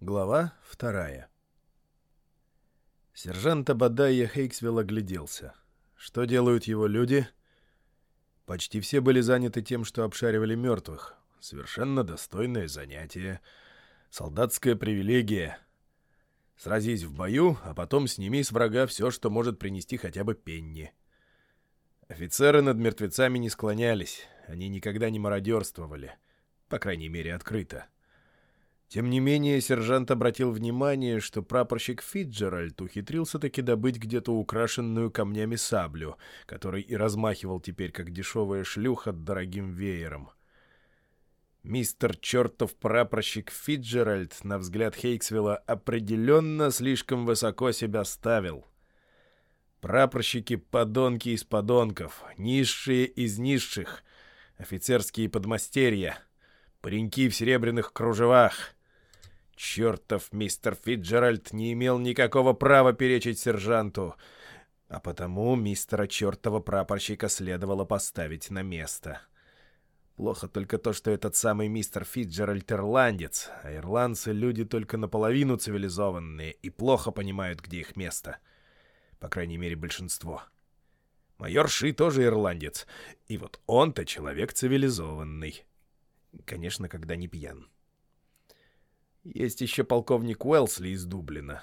Глава вторая Сержант Абадайя Хейксвилл огляделся. Что делают его люди? Почти все были заняты тем, что обшаривали мертвых. Совершенно достойное занятие. Солдатская привилегия. Сразись в бою, а потом сними с врага все, что может принести хотя бы пенни. Офицеры над мертвецами не склонялись. Они никогда не мародерствовали. По крайней мере, открыто. Тем не менее, сержант обратил внимание, что прапорщик Фитджеральд ухитрился таки добыть где-то украшенную камнями саблю, который и размахивал теперь, как дешевая шлюха, дорогим веером. Мистер чертов прапорщик Фитджеральд, на взгляд Хейксвилла, определенно слишком высоко себя ставил. Прапорщики — подонки из подонков, низшие из низших, офицерские подмастерья, пареньки в серебряных кружевах — Чертов мистер Фитджеральд не имел никакого права перечить сержанту, а потому мистера чертова прапорщика следовало поставить на место. Плохо только то, что этот самый мистер Фитджеральд ирландец, а ирландцы — люди только наполовину цивилизованные и плохо понимают, где их место. По крайней мере, большинство. Майор Ши тоже ирландец, и вот он-то человек цивилизованный. Конечно, когда не пьян. Есть еще полковник Уэлсли из Дублина.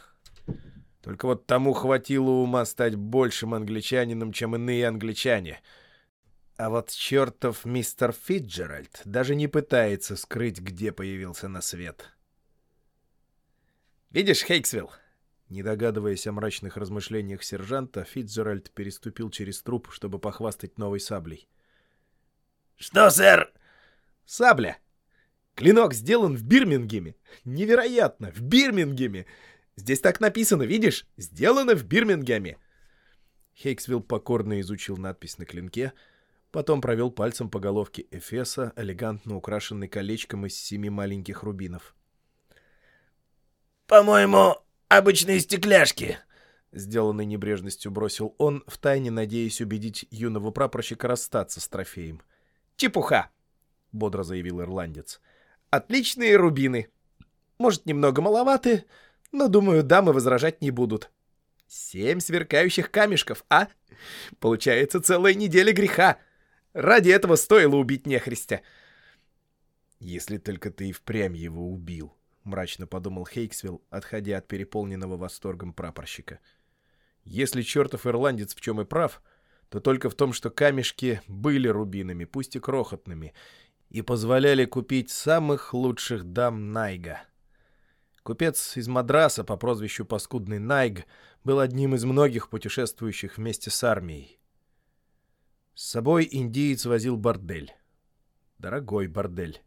Только вот тому хватило ума стать большим англичанином, чем иные англичане. А вот чертов мистер Фитджеральд даже не пытается скрыть, где появился на свет. «Видишь, Хейксвилл?» Не догадываясь о мрачных размышлениях сержанта, Фитджеральд переступил через труп, чтобы похвастать новой саблей. «Что, сэр?» «Сабля!» Клинок сделан в Бирмингеме. Невероятно, в Бирмингеме. Здесь так написано, видишь? Сделано в Бирмингеме. Хейксвилл покорно изучил надпись на клинке, потом провел пальцем по головке Эфеса, элегантно украшенной колечком из семи маленьких рубинов. «По-моему, обычные стекляшки», — сделанной небрежностью бросил он, втайне надеясь убедить юного прапорщика расстаться с трофеем. «Чепуха!» — бодро заявил ирландец. — Отличные рубины. Может, немного маловаты, но, думаю, дамы возражать не будут. Семь сверкающих камешков, а? Получается целая неделя греха. Ради этого стоило убить нехристя. Если только ты и впрямь его убил, — мрачно подумал Хейксвилл, отходя от переполненного восторгом прапорщика. Если чертов ирландец в чем и прав, то только в том, что камешки были рубинами, пусть и крохотными, и позволяли купить самых лучших дам Найга. Купец из Мадраса по прозвищу Паскудный Найг был одним из многих путешествующих вместе с армией. С собой индиец возил бордель. Дорогой бордель.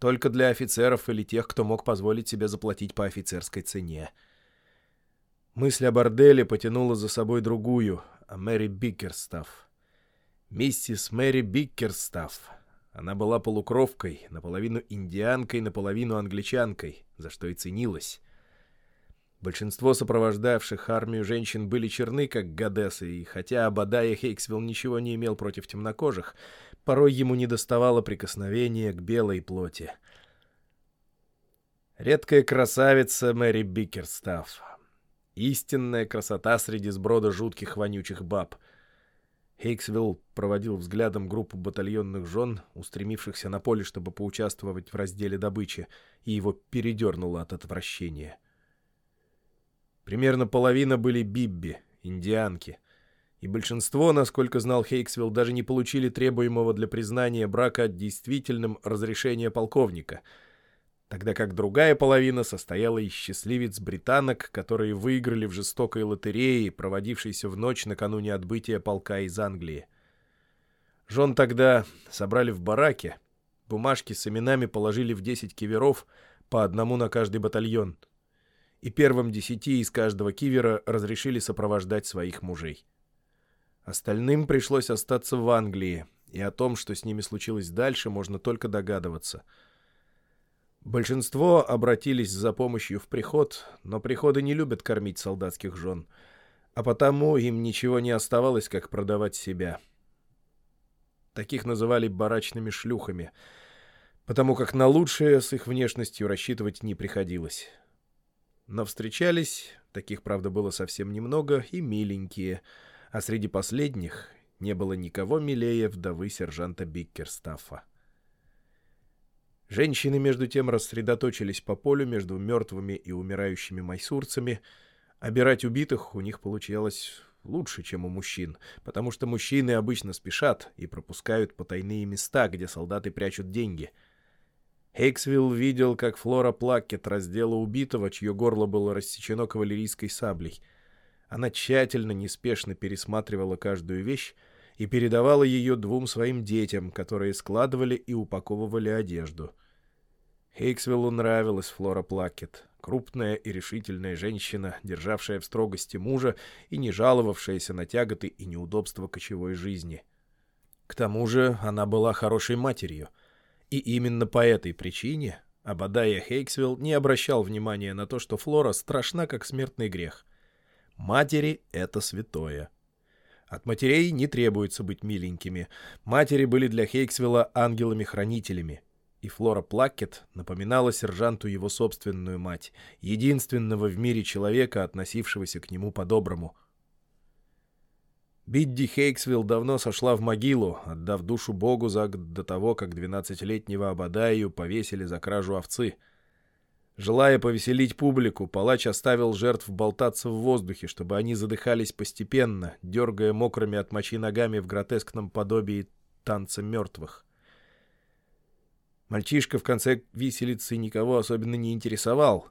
Только для офицеров или тех, кто мог позволить себе заплатить по офицерской цене. Мысль о борделе потянула за собой другую, о Мэри Бикерстафф. Миссис Мэри Бикерстафф она была полукровкой, наполовину индианкой, наполовину англичанкой, за что и ценилась. Большинство сопровождавших армию женщин были черны, как гадес, и хотя Обадайя Хейксвилл ничего не имел против темнокожих, порой ему не доставало прикосновения к белой плоти. Редкая красавица Мэри Бикерстафф. Истинная красота среди сброда жутких вонючих баб — Хейксвилл проводил взглядом группу батальонных жен, устремившихся на поле, чтобы поучаствовать в разделе добычи, и его передернуло от отвращения. Примерно половина были бибби, индианки, и большинство, насколько знал Хейксвилл, даже не получили требуемого для признания брака действительным разрешения полковника — тогда как другая половина состояла из счастливец-британок, которые выиграли в жестокой лотерее, проводившейся в ночь накануне отбытия полка из Англии. Жен тогда собрали в бараке, бумажки с именами положили в 10 киверов, по одному на каждый батальон, и первым десяти из каждого кивера разрешили сопровождать своих мужей. Остальным пришлось остаться в Англии, и о том, что с ними случилось дальше, можно только догадываться — Большинство обратились за помощью в приход, но приходы не любят кормить солдатских жен, а потому им ничего не оставалось, как продавать себя. Таких называли барачными шлюхами. потому как на лучшее с их внешностью рассчитывать не приходилось. Но встречались, таких, правда, было совсем немного, и миленькие, а среди последних не было никого милее вдовы сержанта Биккерстаффа. Женщины, между тем, рассредоточились по полю между мертвыми и умирающими майсурцами. Обирать убитых у них получалось лучше, чем у мужчин, потому что мужчины обычно спешат и пропускают потайные места, где солдаты прячут деньги. Хейксвилл видел, как Флора Плакет раздела убитого, чье горло было рассечено кавалерийской саблей. Она тщательно, неспешно пересматривала каждую вещь и передавала ее двум своим детям, которые складывали и упаковывали одежду. Хейксвиллу нравилась Флора Плакет, крупная и решительная женщина, державшая в строгости мужа и не жаловавшаяся на тяготы и неудобства кочевой жизни. К тому же она была хорошей матерью, и именно по этой причине Абадая Хейксвилл не обращал внимания на то, что Флора страшна, как смертный грех. Матери — это святое. От матерей не требуется быть миленькими. Матери были для Хейксвилла ангелами-хранителями. И Флора Плакет напоминала сержанту его собственную мать, единственного в мире человека, относившегося к нему по-доброму. Бидди Хейксвилл давно сошла в могилу, отдав душу Богу за до того, как двенадцатилетнего Абадаю повесили за кражу овцы — Желая повеселить публику, палач оставил жертв болтаться в воздухе, чтобы они задыхались постепенно, дергая мокрыми от мочи ногами в гротескном подобии танца мертвых. Мальчишка в конце виселицы никого особенно не интересовал,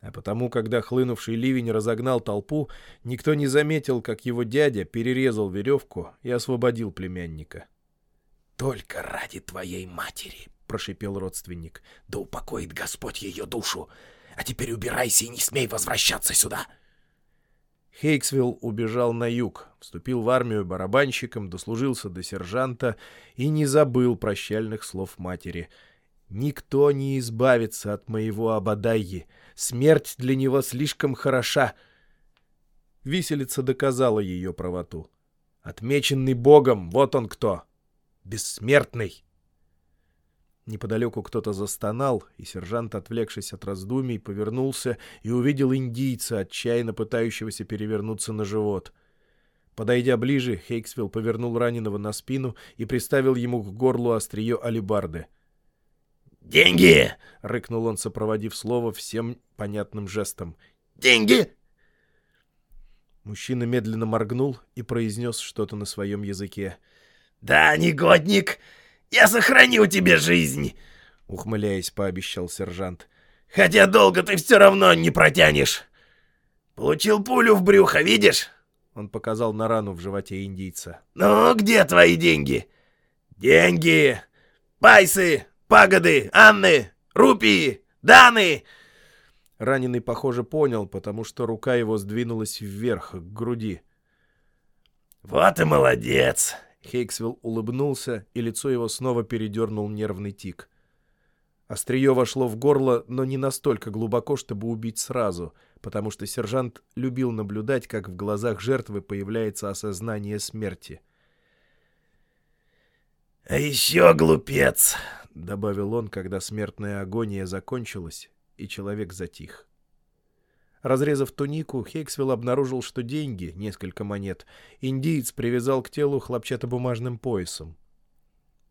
а потому, когда хлынувший ливень разогнал толпу, никто не заметил, как его дядя перерезал веревку и освободил племянника. «Только ради твоей матери!» Прошипел родственник. «Да упокоит Господь ее душу! А теперь убирайся и не смей возвращаться сюда!» Хейксвилл убежал на юг, вступил в армию барабанщиком, дослужился до сержанта и не забыл прощальных слов матери. «Никто не избавится от моего Абадайи. Смерть для него слишком хороша». Виселица доказала ее правоту. «Отмеченный Богом, вот он кто! Бессмертный!» Неподалеку кто-то застонал, и сержант, отвлекшись от раздумий, повернулся и увидел индийца, отчаянно пытающегося перевернуться на живот. Подойдя ближе, Хейксвилл повернул раненого на спину и приставил ему к горлу острие алибарды. «Деньги!» — рыкнул он, сопроводив слово всем понятным жестом. «Деньги!» Мужчина медленно моргнул и произнес что-то на своем языке. «Да, негодник! Я сохраню тебе жизнь!» — ухмыляясь, пообещал сержант. «Хотя долго ты все равно не протянешь. Получил пулю в брюхо, видишь?» Он показал на рану в животе индийца. «Ну, где твои деньги?» «Деньги! Пайсы, пагоды, анны, рупии, даны!» Раненый, похоже, понял, потому что рука его сдвинулась вверх, к груди. «Вот и молодец!» Хейксвилл улыбнулся, и лицо его снова передернул нервный тик. Острие вошло в горло, но не настолько глубоко, чтобы убить сразу, потому что сержант любил наблюдать, как в глазах жертвы появляется осознание смерти. «А еще глупец!» — добавил он, когда смертная агония закончилась, и человек затих. Разрезав тунику, Хейксвилл обнаружил, что деньги, несколько монет, индиец привязал к телу хлопчатобумажным поясом.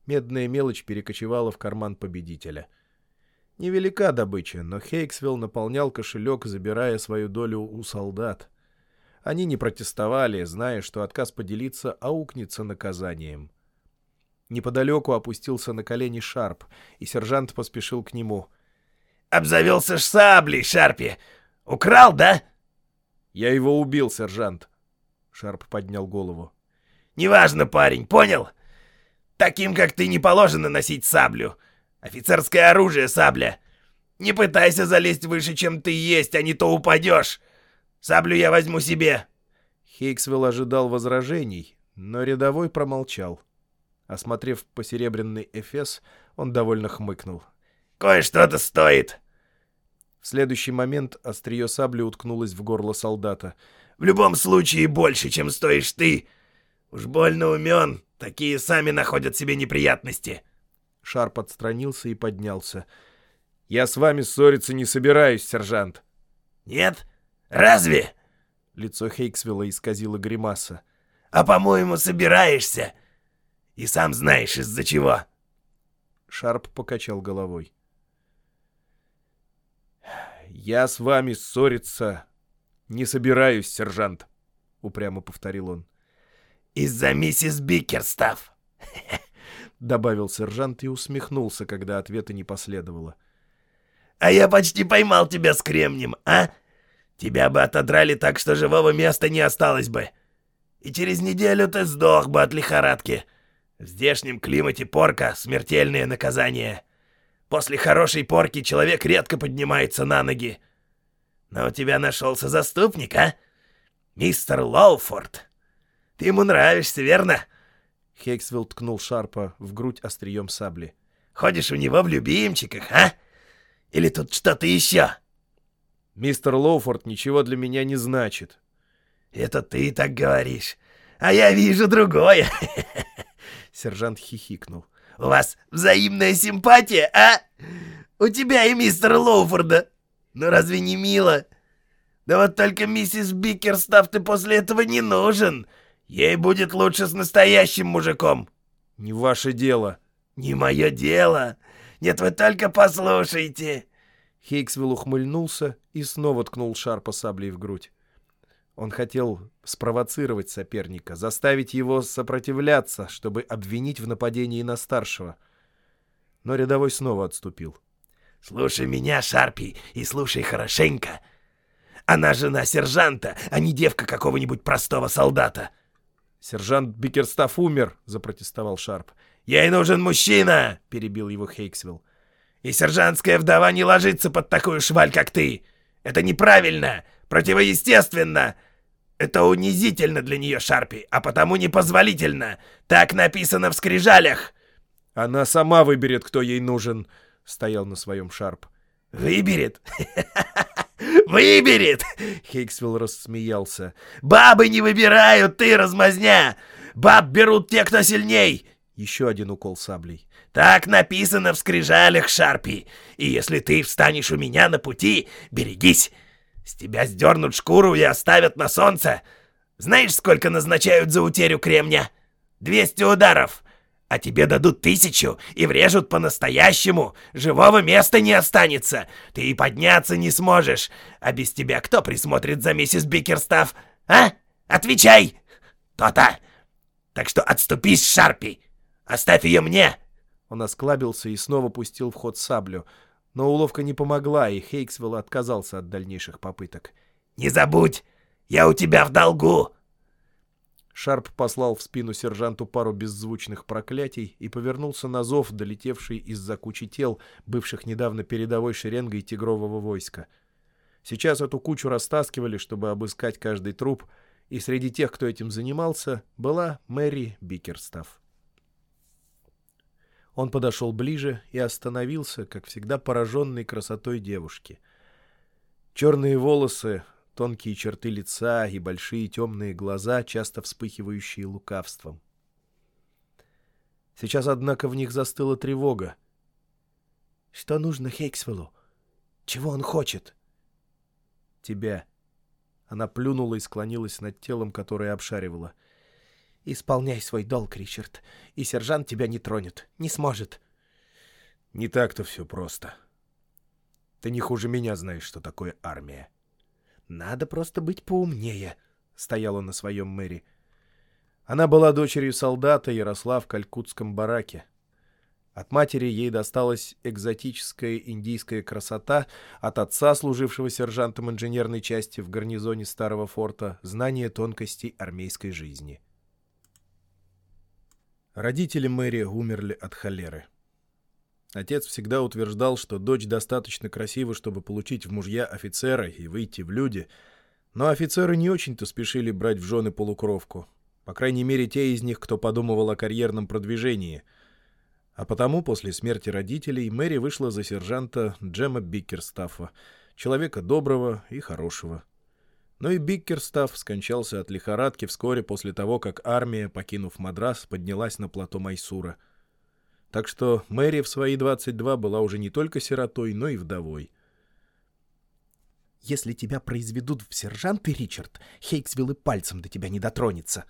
Медная мелочь перекочевала в карман победителя. Невелика добыча, но Хейксвилл наполнял кошелек, забирая свою долю у солдат. Они не протестовали, зная, что отказ поделиться аукнется наказанием. Неподалеку опустился на колени Шарп, и сержант поспешил к нему. «Обзавелся ж саблей, Шарпи! Украл, да?» «Я его убил, сержант». Шарп поднял голову. «Неважно, парень, понял? Таким, как ты, не положено носить саблю. Офицерское оружие сабля. Не пытайся залезть выше, чем ты есть, а не то упадешь. Саблю я возьму себе». Хейксвилл ожидал возражений, но рядовой промолчал. Осмотрев посеребряный эфес, он довольно хмыкнул. «Кое-что-то стоит. В следующий момент острие сабли уткнулось в горло солдата. «В любом случае больше, чем стоишь ты! Уж больно умен, такие сами находят себе неприятности!» Шарп отстранился и поднялся. «Я с вами ссориться не собираюсь, сержант». «Нет? Разве?» Лицо Хейксвилла исказило гримаса. «А, по-моему, собираешься. И сам знаешь, из-за чего». Шарп покачал головой. «Я с вами ссориться не собираюсь, сержант», — упрямо повторил он. «Из-за миссис Бикерстав», — добавил сержант и усмехнулся, когда ответа не последовало. «А я почти поймал тебя с кремнем, а? Тебя бы отодрали так, что живого места не осталось бы. И через неделю ты сдох бы от лихорадки. В здешнем климате порка — смертельное наказание. После хорошей порки человек редко поднимается на ноги. Но у тебя нашелся заступник, а? Мистер Лоуфорд. Ты ему нравишься, верно?» Хейксвилл ткнул Шарпа в грудь острием сабли. «Ходишь у него в любимчиках, а? Или тут что-то еще?» «Мистер Лоуфорд ничего для меня не значит». «Это ты так говоришь, а я вижу другое!» Сержант хихикнул. «У вас взаимная симпатия, а? У тебя и мистера Лоуфорда. Ну разве не мило? Да вот только миссис Бикерстав ты после этого не нужен. Ей будет лучше с настоящим мужиком». «Не ваше дело». «Не мое дело. Нет, вы только послушайте». Хейксвилл ухмыльнулся и снова ткнул Шарпа саблей в грудь. Он хотел спровоцировать соперника, заставить его сопротивляться, чтобы обвинить в нападении на старшего. Но рядовой снова отступил. «Слушай меня, Шарпи, и слушай хорошенько. Она жена сержанта, а не девка какого-нибудь простого солдата». «Сержант Бикерстаф умер», — запротестовал Шарп. «Ей нужен мужчина!» — перебил его Хейксвилл. «И сержантская вдова не ложится под такую шваль, как ты. Это неправильно, противоестественно. Это унизительно для нее, Шарпи, а потому непозволительно. Так написано в скрижалях». «Она сама выберет, кто ей нужен», — стоял на своем Шарп. «Выберет? Выберет!» Хейксвилл рассмеялся. «Бабы не выбирают, ты размазня! Баб берут те, кто сильней!» Еще один укол саблей. «Так написано в скрижалях, Шарпи, и если ты встанешь у меня на пути, берегись, с тебя сдернут шкуру и оставят на солнце. Знаешь, сколько назначают за утерю кремня? Двести ударов. А тебе дадут тысячу и врежут по-настоящему. Живого места не останется. Ты и подняться не сможешь. А без тебя кто присмотрит за миссис Бикерстав? А? Отвечай! То-то. Так что отступись, Шарпи. Оставь ее мне. Он осклабился и снова пустил в ход саблю — но уловка не помогла, и Хейксвилл отказался от дальнейших попыток. «Не забудь! Я у тебя в долгу!» Шарп послал в спину сержанту пару беззвучных проклятий и повернулся на зов, долетевший из-за кучи тел, бывших недавно передовой шеренгой тигрового войска. Сейчас эту кучу растаскивали, чтобы обыскать каждый труп, и среди тех, кто этим занимался, была Мэри Бикерстафф. Он подошел ближе и остановился, как всегда пораженный красотой девушки. Черные волосы, тонкие черты лица и большие темные глаза, часто вспыхивающие лукавством. Сейчас, однако, в них застыла тревога. «Что нужно Хейксвеллу? Чего он хочет?» «Тебя». Она плюнула и склонилась над телом, которое обшаривала. Исполняй свой долг, Ричард, и сержант тебя не тронет, не сможет. Не так-то все просто. Ты не хуже меня знаешь, что такое армия. Надо просто быть поумнее, стояла на своем мэри. Она была дочерью солдата и росла в калькутском бараке. От матери ей досталась экзотическая индийская красота, от отца, служившего сержантом инженерной части в гарнизоне старого форта, знание тонкостей армейской жизни. — Родители Мэри умерли от холеры. Отец всегда утверждал, что дочь достаточно красива, чтобы получить в мужья офицера и выйти в люди, но офицеры не очень-то спешили брать в жены полукровку, по крайней мере те из них, кто подумывал о карьерном продвижении. А потому после смерти родителей Мэри вышла за сержанта Джема Биккерстаффа, человека доброго и хорошего. Но и Биккерстав скончался от лихорадки вскоре после того, как армия, покинув Мадрас, поднялась на плато Майсура. Так что Мэри в свои 22 была уже не только сиротой, но и вдовой. «Если тебя произведут в сержанты, Ричард, Хейксвилл и пальцем до тебя не дотронется».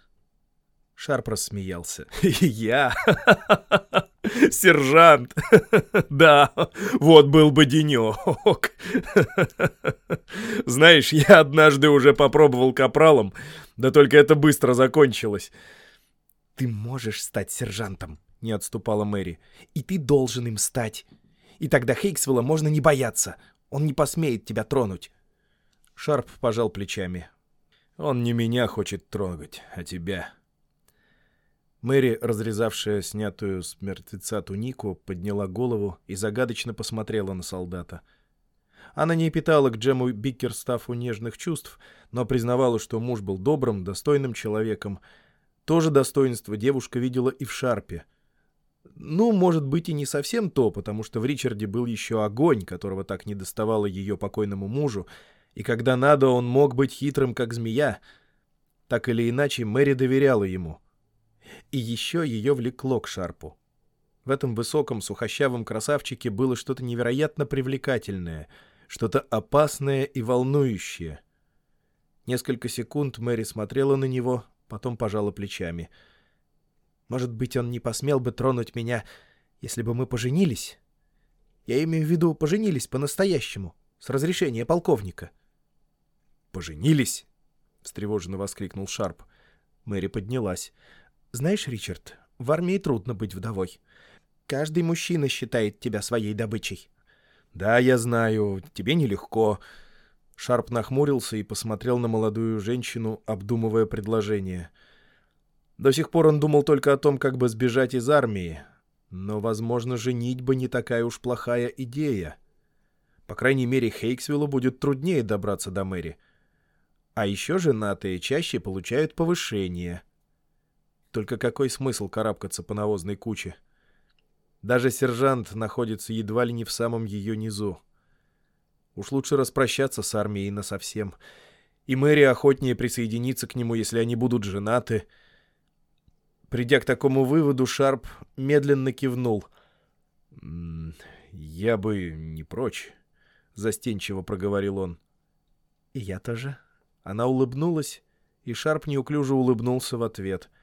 Шарп рассмеялся. «Я? Сержант! Да, вот был бы денек. Знаешь, я однажды уже попробовал капралом, да только это быстро закончилось». «Ты можешь стать сержантом», — не отступала Мэри. «И ты должен им стать. И тогда Хейксвилла можно не бояться. Он не посмеет тебя тронуть». Шарп пожал плечами. «Он не меня хочет трогать, а тебя». Мэри, разрезавшая снятую с мертвеца тунику, подняла голову и загадочно посмотрела на солдата. Она не питала к Джему Биккерстафу нежных чувств, но признавала, что муж был добрым, достойным человеком. То же достоинство девушка видела и в Шарпе. Ну, может быть, и не совсем то, потому что в Ричарде был еще огонь, которого так не доставало ее покойному мужу, и когда надо, он мог быть хитрым, как змея. Так или иначе, Мэри доверяла ему — и еще ее влекло к Шарпу. В этом высоком сухощавом красавчике было что-то невероятно привлекательное, что-то опасное и волнующее. Несколько секунд Мэри смотрела на него, потом пожала плечами. «Может быть, он не посмел бы тронуть меня, если бы мы поженились? Я имею в виду, поженились по-настоящему, с разрешения полковника». «Поженились?» — встревоженно воскликнул Шарп. Мэри поднялась. Знаешь, Ричард, в армии трудно быть вдовой. Каждый мужчина считает тебя своей добычей. Да, я знаю, тебе нелегко. Шарп нахмурился и посмотрел на молодую женщину, обдумывая предложение. До сих пор он думал только о том, как бы сбежать из армии. Но, возможно, женитьба не такая уж плохая идея. По крайней мере, Хейксвиллу будет труднее добраться до Мэри. А еще женатые чаще получают повышение — только какой смысл карабкаться по навозной куче? Даже сержант находится едва ли не в самом ее низу. Уж лучше распрощаться с армией насовсем. И Мэри охотнее присоединиться к нему, если они будут женаты. Придя к такому выводу, Шарп медленно кивнул. «Я бы не прочь», — застенчиво проговорил он. «И я тоже». Она улыбнулась, и Шарп неуклюже улыбнулся в ответ —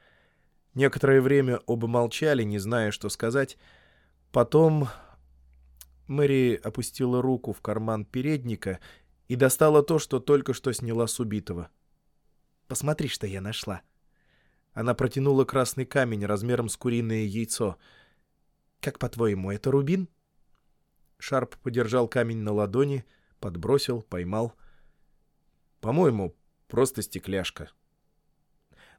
Некоторое время оба молчали, не зная, что сказать. Потом Мэри опустила руку в карман передника и достала то, что только что сняла с убитого. «Посмотри, что я нашла». Она протянула красный камень размером с куриное яйцо. «Как по-твоему, это рубин?» Шарп подержал камень на ладони, подбросил, поймал. «По-моему, просто стекляшка.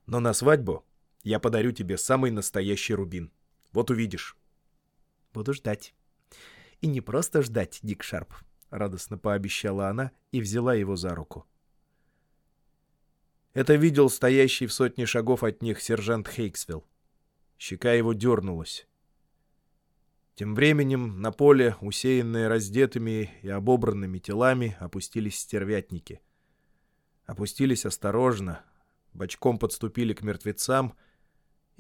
Но на свадьбу я подарю тебе самый настоящий рубин. Вот увидишь. Буду ждать. И не просто ждать, Дик Шарп, — радостно пообещала она и взяла его за руку. Это видел стоящий в сотне шагов от них сержант Хейксвилл. Щека его дернулась. Тем временем на поле, усеянное раздетыми и обобранными телами, опустились стервятники. Опустились осторожно, бочком подступили к мертвецам —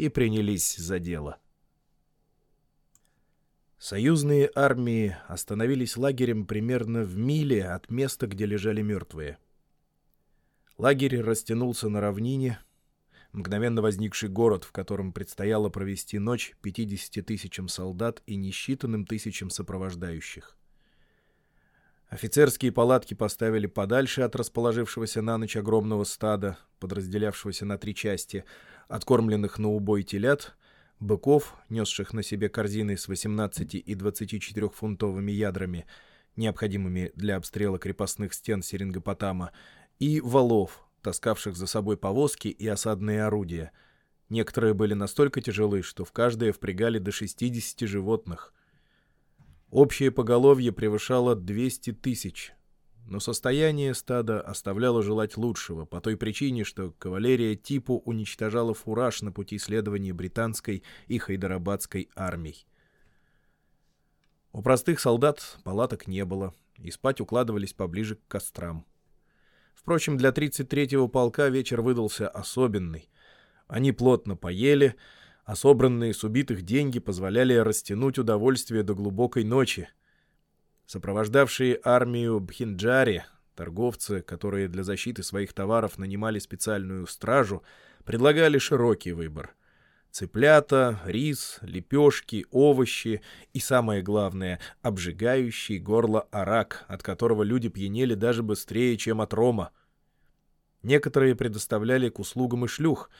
и принялись за дело. Союзные армии остановились лагерем примерно в миле от места, где лежали мертвые. Лагерь растянулся на равнине, мгновенно возникший город, в котором предстояло провести ночь 50 тысячам солдат и несчитанным тысячам сопровождающих. Офицерские палатки поставили подальше от расположившегося на ночь огромного стада, подразделявшегося на три части, откормленных на убой телят, быков, несших на себе корзины с 18 и 24 фунтовыми ядрами, необходимыми для обстрела крепостных стен Серингопотама, и валов, таскавших за собой повозки и осадные орудия. Некоторые были настолько тяжелы, что в каждое впрягали до 60 животных. Общее поголовье превышало 200 тысяч, но состояние стада оставляло желать лучшего по той причине, что кавалерия типу уничтожала фураж на пути следования британской и хайдарабадской армий. У простых солдат палаток не было, и спать укладывались поближе к кострам. Впрочем, для 33-го полка вечер выдался особенный. Они плотно поели, а собранные с убитых деньги позволяли растянуть удовольствие до глубокой ночи. Сопровождавшие армию Бхинджари, торговцы, которые для защиты своих товаров нанимали специальную стражу, предлагали широкий выбор. Цыплята, рис, лепешки, овощи и, самое главное, обжигающий горло арак, от которого люди пьянели даже быстрее, чем от рома. Некоторые предоставляли к услугам и шлюх,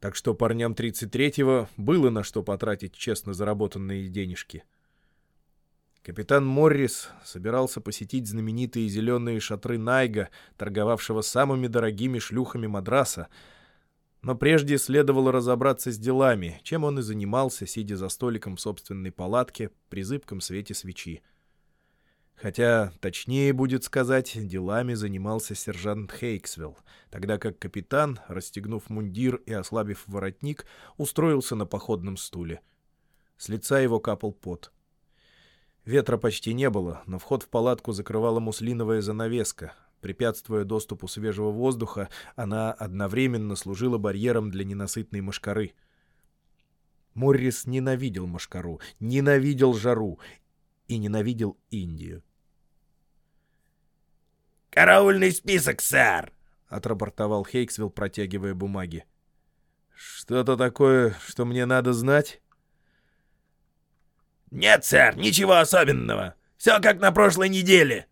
так что парням 33-го было на что потратить честно заработанные денежки. Капитан Моррис собирался посетить знаменитые зеленые шатры Найга, торговавшего самыми дорогими шлюхами Мадраса, но прежде следовало разобраться с делами, чем он и занимался, сидя за столиком в собственной палатке при зыбком свете свечи. Хотя, точнее будет сказать, делами занимался сержант Хейксвилл, тогда как капитан, расстегнув мундир и ослабив воротник, устроился на походном стуле. С лица его капал пот. Ветра почти не было, но вход в палатку закрывала муслиновая занавеска, Препятствуя доступу свежего воздуха, она одновременно служила барьером для ненасытной мошкары. Моррис ненавидел мошкару, ненавидел жару и ненавидел Индию. «Караульный список, сэр!» — отрапортовал Хейксвилл, протягивая бумаги. «Что-то такое, что мне надо знать?» «Нет, сэр, ничего особенного. Все как на прошлой неделе.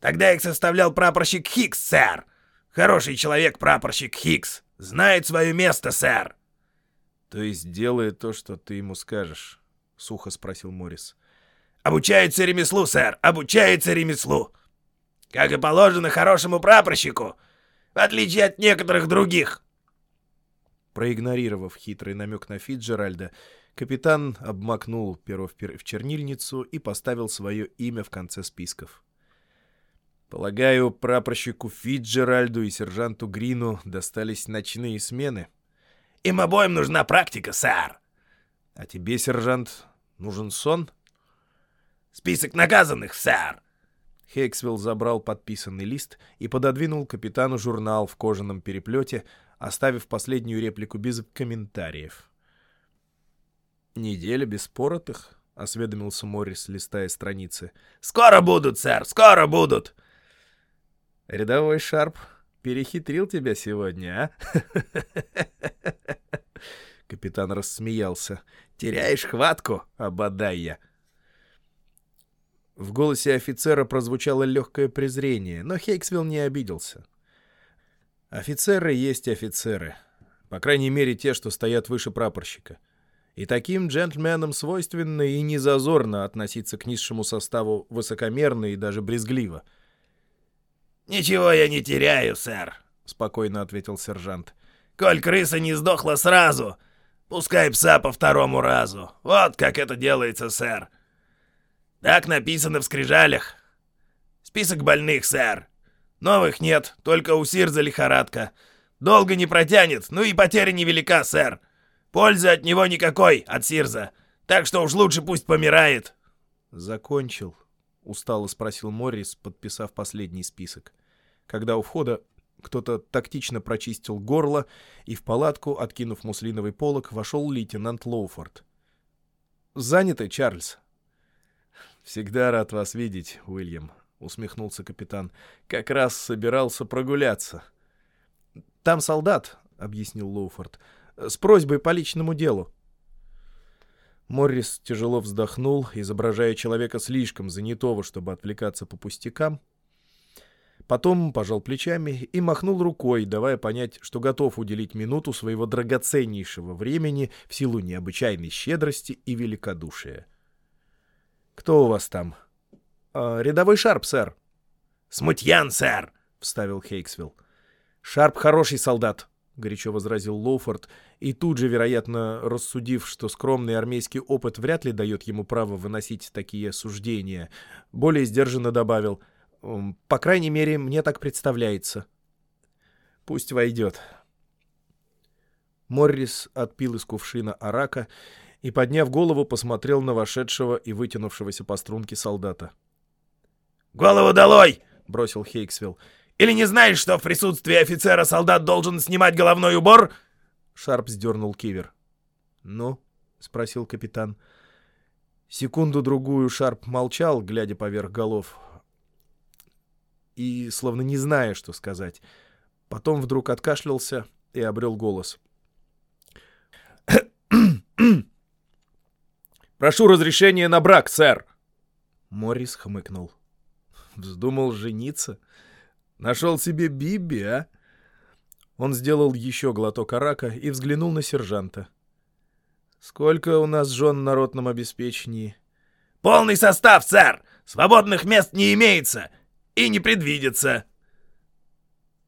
Тогда их составлял прапорщик Хикс, сэр. Хороший человек прапорщик Хикс. Знает свое место, сэр. То есть делает то, что ты ему скажешь? Сухо спросил Моррис. Обучается ремеслу, сэр, обучается ремеслу. Как и положено хорошему прапорщику, в отличие от некоторых других. Проигнорировав хитрый намек на Фитджеральда, капитан обмакнул перо в чернильницу и поставил свое имя в конце списков. Полагаю, прапорщику Фитджеральду и сержанту Грину достались ночные смены. Им обоим нужна практика, сэр. А тебе, сержант, нужен сон? Список наказанных, сэр. Хейксвилл забрал подписанный лист и пододвинул капитану журнал в кожаном переплете, оставив последнюю реплику без комментариев. «Неделя без поротых?» — осведомился Моррис, листая страницы. «Скоро будут, сэр, скоро будут!» Рядовой Шарп перехитрил тебя сегодня, а? Капитан рассмеялся. Теряешь хватку, ободай В голосе офицера прозвучало легкое презрение, но Хейксвилл не обиделся. Офицеры есть офицеры. По крайней мере, те, что стоят выше прапорщика. И таким джентльменам свойственно и незазорно относиться к низшему составу высокомерно и даже брезгливо — «Ничего я не теряю, сэр», — спокойно ответил сержант. «Коль крыса не сдохла сразу, пускай пса по второму разу. Вот как это делается, сэр. Так написано в скрижалях. Список больных, сэр. Новых нет, только у Сирза лихорадка. Долго не протянет, ну и потеря невелика, сэр. Пользы от него никакой, от Сирза. Так что уж лучше пусть помирает». «Закончил», — устало спросил Моррис, подписав последний список. Когда у входа кто-то тактично прочистил горло, и в палатку, откинув муслиновый полог, вошел лейтенант Лоуфорд. «Заняты, Чарльз?» «Всегда рад вас видеть, Уильям», — усмехнулся капитан. «Как раз собирался прогуляться». «Там солдат», — объяснил Лоуфорд, — «с просьбой по личному делу». Моррис тяжело вздохнул, изображая человека слишком занятого, чтобы отвлекаться по пустякам. Потом пожал плечами и махнул рукой, давая понять, что готов уделить минуту своего драгоценнейшего времени в силу необычайной щедрости и великодушия. «Кто у вас там?» «А, «Рядовой Шарп, сэр». «Смутьян, сэр», — вставил Хейксвилл. «Шарп хороший солдат», — горячо возразил Лоуфорд, и тут же, вероятно, рассудив, что скромный армейский опыт вряд ли дает ему право выносить такие суждения, более сдержанно добавил «По крайней мере, мне так представляется». «Пусть войдет». Моррис отпил из кувшина арака и, подняв голову, посмотрел на вошедшего и вытянувшегося по струнке солдата. «Голову долой!» — бросил Хейксвилл. Или не знаешь, что в присутствии офицера солдат должен снимать головной убор?» Шарп сдернул кивер. «Ну?» — спросил капитан. Секунду-другую Шарп молчал, глядя поверх голов, и словно не зная, что сказать. Потом вдруг откашлялся и обрел голос. «Прошу разрешения на брак, сэр!» Моррис хмыкнул. «Вздумал жениться? Нашел себе Биби, а?» Он сделал еще глоток арака и взглянул на сержанта. «Сколько у нас жен в народном обеспечении?» «Полный состав, сэр! Свободных мест не имеется и не предвидится!»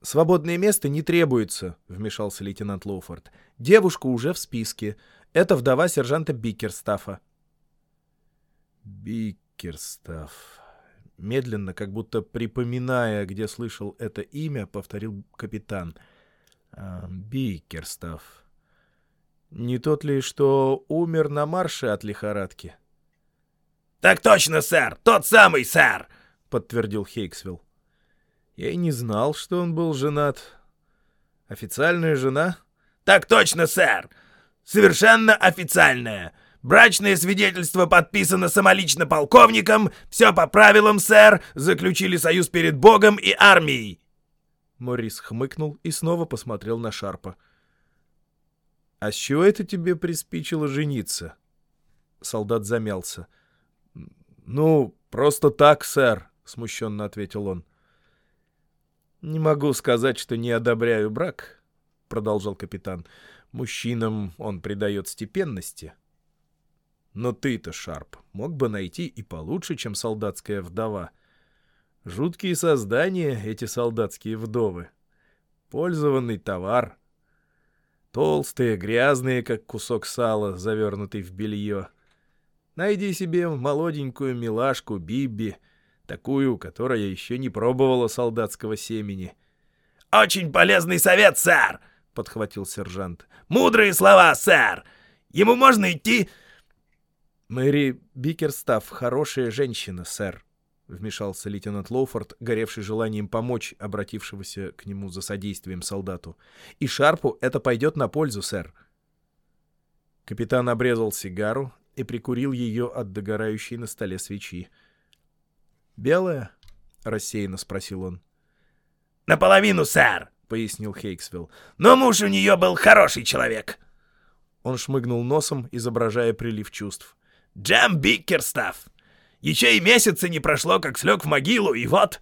«Свободное место не требуется», — вмешался лейтенант Лоуфорд. «Девушка уже в списке. Это вдова сержанта Бикерстафа». «Бикерстаф», медленно, как будто припоминая, где слышал это имя, повторил капитан. А, Бикерстав. Не тот ли, что умер на марше от лихорадки? — Так точно, сэр! Тот самый, сэр! — подтвердил Хейксвилл. Я и не знал, что он был женат. Официальная жена? — Так точно, сэр! Совершенно официальная! — Брачное свидетельство подписано самолично полковником. Все по правилам, сэр. Заключили союз перед Богом и армией. Морис хмыкнул и снова посмотрел на Шарпа. «А с чего это тебе приспичило жениться?» Солдат замялся. «Ну, просто так, сэр», — смущенно ответил он. «Не могу сказать, что не одобряю брак», — продолжал капитан. «Мужчинам он придает степенности». Но ты-то, Шарп, мог бы найти и получше, чем солдатская вдова. Жуткие создания эти солдатские вдовы. Пользованный товар. Толстые, грязные, как кусок сала, завернутый в белье. Найди себе молоденькую милашку Бибби, такую, которая еще не пробовала солдатского семени. «Очень полезный совет, сэр!» — подхватил сержант. «Мудрые слова, сэр! Ему можно идти «Мэри Бикерстав — хорошая женщина, сэр», — вмешался лейтенант Лоуфорд, горевший желанием помочь обратившегося к нему за содействием солдату. «И Шарпу это пойдет на пользу, сэр». Капитан обрезал сигару и прикурил ее от догорающей на столе свечи. «Белая?» — рассеянно спросил он. «Наполовину, сэр», — пояснил Хейксвилл. «Но муж у нее был хороший человек». Он шмыгнул носом, изображая прилив чувств. Джем Биккерстав. Еще и месяца не прошло, как слег в могилу, и вот...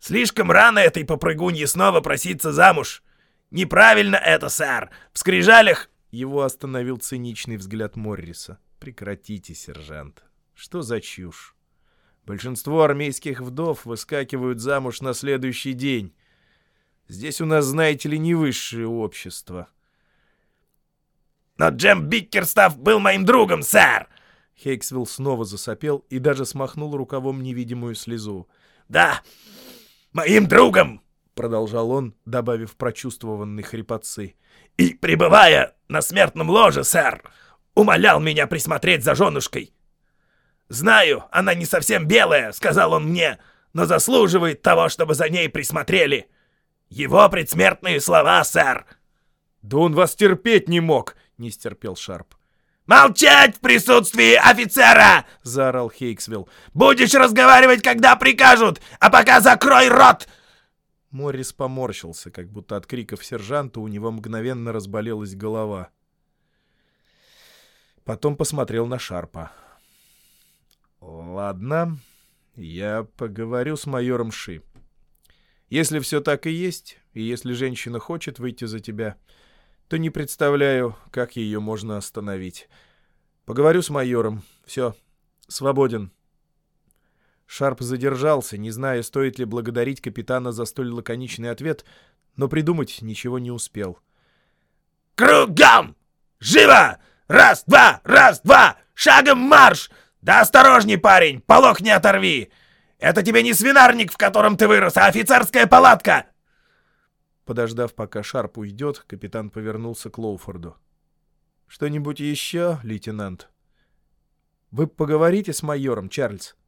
Слишком рано этой попрыгунье снова проситься замуж. Неправильно это, сэр. В скрижалях... Его остановил циничный взгляд Морриса. Прекратите, сержант. Что за чушь? Большинство армейских вдов выскакивают замуж на следующий день. Здесь у нас, знаете ли, не высшее общество. Но Джем Биккерстав был моим другом, сэр. Хейксвилл снова засопел и даже смахнул рукавом невидимую слезу. «Да, моим другом!» — продолжал он, добавив прочувствованной хрипотцы. «И, пребывая на смертном ложе, сэр, умолял меня присмотреть за женушкой. Знаю, она не совсем белая, — сказал он мне, — но заслуживает того, чтобы за ней присмотрели. Его предсмертные слова, сэр!» «Да он вас терпеть не мог!» — не стерпел Шарп. «Молчать в присутствии офицера!» — заорал Хейксвилл. «Будешь разговаривать, когда прикажут, а пока закрой рот!» Моррис поморщился, как будто от криков сержанта у него мгновенно разболелась голова. Потом посмотрел на Шарпа. «Ладно, я поговорю с майором Ши. Если все так и есть, и если женщина хочет выйти за тебя, то не представляю, как ее можно остановить. Поговорю с майором. Все, свободен. Шарп задержался, не зная, стоит ли благодарить капитана за столь лаконичный ответ, но придумать ничего не успел. «Кругом! Живо! Раз, два, раз, два! Шагом марш! Да осторожней, парень, полок не оторви! Это тебе не свинарник, в котором ты вырос, а офицерская палатка!» Подождав, пока Шарп уйдет, капитан повернулся к Лоуфорду. «Что-нибудь еще, лейтенант?» «Вы поговорите с майором, Чарльз?»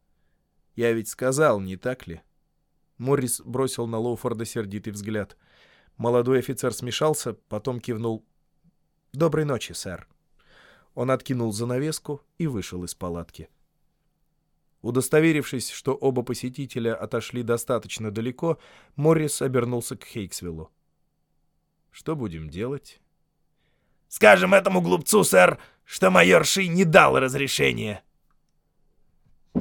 «Я ведь сказал, не так ли?» Моррис бросил на Лоуфорда сердитый взгляд. Молодой офицер смешался, потом кивнул. «Доброй ночи, сэр». Он откинул занавеску и вышел из палатки. Удостоверившись, что оба посетителя отошли достаточно далеко, Моррис обернулся к Хейксвиллу. «Что будем делать?» «Скажем этому глупцу, сэр, что майор Ши не дал разрешения».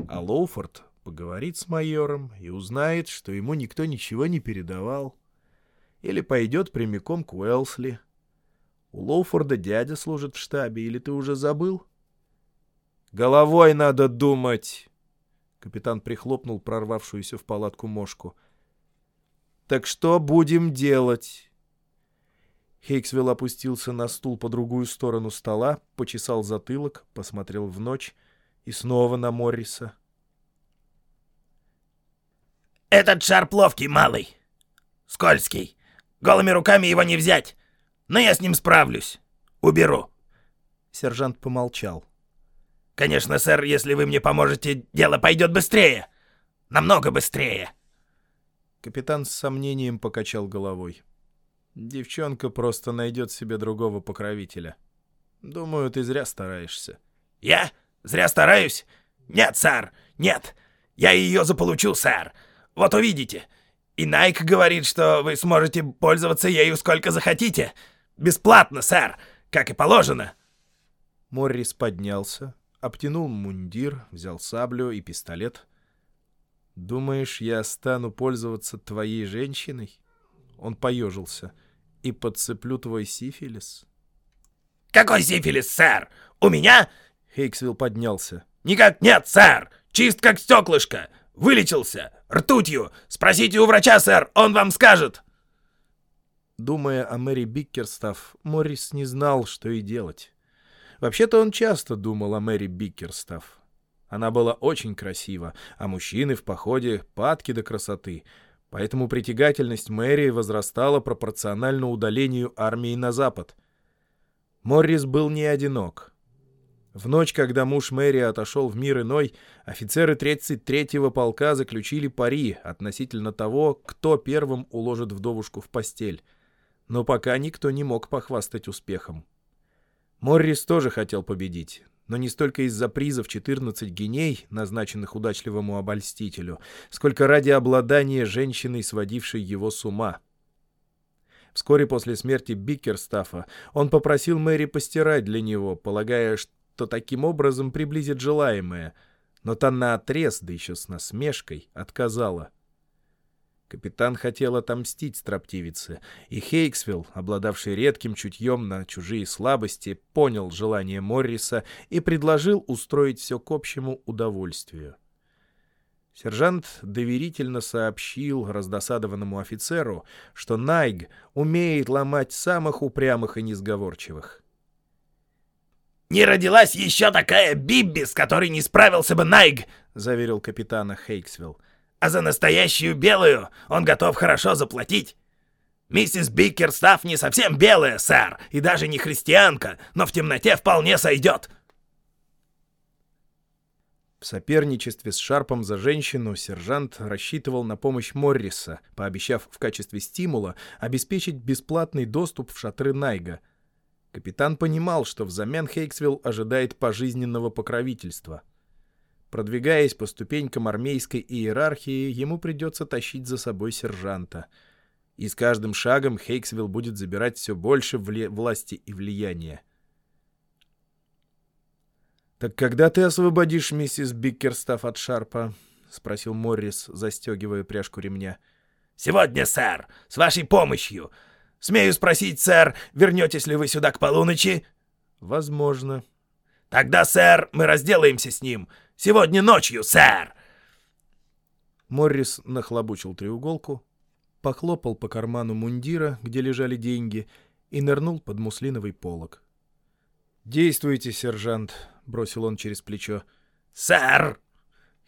А Лоуфорд поговорит с майором и узнает, что ему никто ничего не передавал. Или пойдет прямиком к Уэлсли. У Лоуфорда дядя служит в штабе, или ты уже забыл? Головой надо думать. Капитан прихлопнул прорвавшуюся в палатку мошку. Так что будем делать? Хейксвилл опустился на стул по другую сторону стола, почесал затылок, посмотрел в ночь и снова на Морриса. «Этот шар пловкий, малый. Скользкий. Голыми руками его не взять. Но я с ним справлюсь. Уберу». Сержант помолчал. «Конечно, сэр, если вы мне поможете, дело пойдет быстрее. Намного быстрее». Капитан с сомнением покачал головой. «Девчонка просто найдет себе другого покровителя. Думаю, ты зря стараешься». «Я? Зря стараюсь? Нет, сэр, нет. Я ее заполучу, сэр. Вот увидите. И Найк говорит, что вы сможете пользоваться ею сколько захотите. Бесплатно, сэр, как и положено. Моррис поднялся, обтянул мундир, взял саблю и пистолет. «Думаешь, я стану пользоваться твоей женщиной?» Он поежился. «И подцеплю твой сифилис?» «Какой сифилис, сэр? У меня?» Хейксвилл поднялся. «Никак нет, сэр! Чист как стеклышко! Вылечился! Ртутью! Спросите у врача, сэр, он вам скажет!» Думая о Мэри Биккерстаф, Моррис не знал, что и делать. Вообще-то он часто думал о Мэри Биккерстаф. Она была очень красива, а мужчины в походе падки до красоты, поэтому притягательность Мэри возрастала пропорционально удалению армии на запад. Моррис был не одинок. В ночь, когда муж Мэри отошел в мир иной, офицеры 33-го полка заключили пари относительно того, кто первым уложит вдовушку в постель. Но пока никто не мог похвастать успехом. Моррис тоже хотел победить, но не столько из-за призов 14 геней, назначенных удачливому обольстителю, сколько ради обладания женщиной, сводившей его с ума. Вскоре после смерти Биккерстафа он попросил Мэри постирать для него, полагая, что то таким образом приблизит желаемое, но та наотрез, да еще с насмешкой, отказала. Капитан хотел отомстить строптивице, и Хейксвилл, обладавший редким чутьем на чужие слабости, понял желание Морриса и предложил устроить все к общему удовольствию. Сержант доверительно сообщил раздосадованному офицеру, что Найг умеет ломать самых упрямых и несговорчивых. «Не родилась еще такая Бибби, с которой не справился бы Найг!» — заверил капитана Хейксвилл. «А за настоящую белую он готов хорошо заплатить. Миссис Биккерстаф не совсем белая, сэр, и даже не христианка, но в темноте вполне сойдет». В соперничестве с Шарпом за женщину сержант рассчитывал на помощь Морриса, пообещав в качестве стимула обеспечить бесплатный доступ в шатры Найга — Капитан понимал, что взамен Хейксвилл ожидает пожизненного покровительства. Продвигаясь по ступенькам армейской иерархии, ему придется тащить за собой сержанта. И с каждым шагом Хейксвилл будет забирать все больше власти и влияния. «Так когда ты освободишь миссис Биккерстаф от Шарпа?» — спросил Моррис, застегивая пряжку ремня. «Сегодня, сэр, с вашей помощью. Смею спросить, сэр, вернетесь ли вы сюда к полуночи?» «Возможно». «Тогда, сэр, мы разделаемся с ним. Сегодня ночью, сэр!» Моррис нахлобучил треуголку, похлопал по карману мундира, где лежали деньги, и нырнул под муслиновый полог. «Действуйте, сержант», — бросил он через плечо. «Сэр!»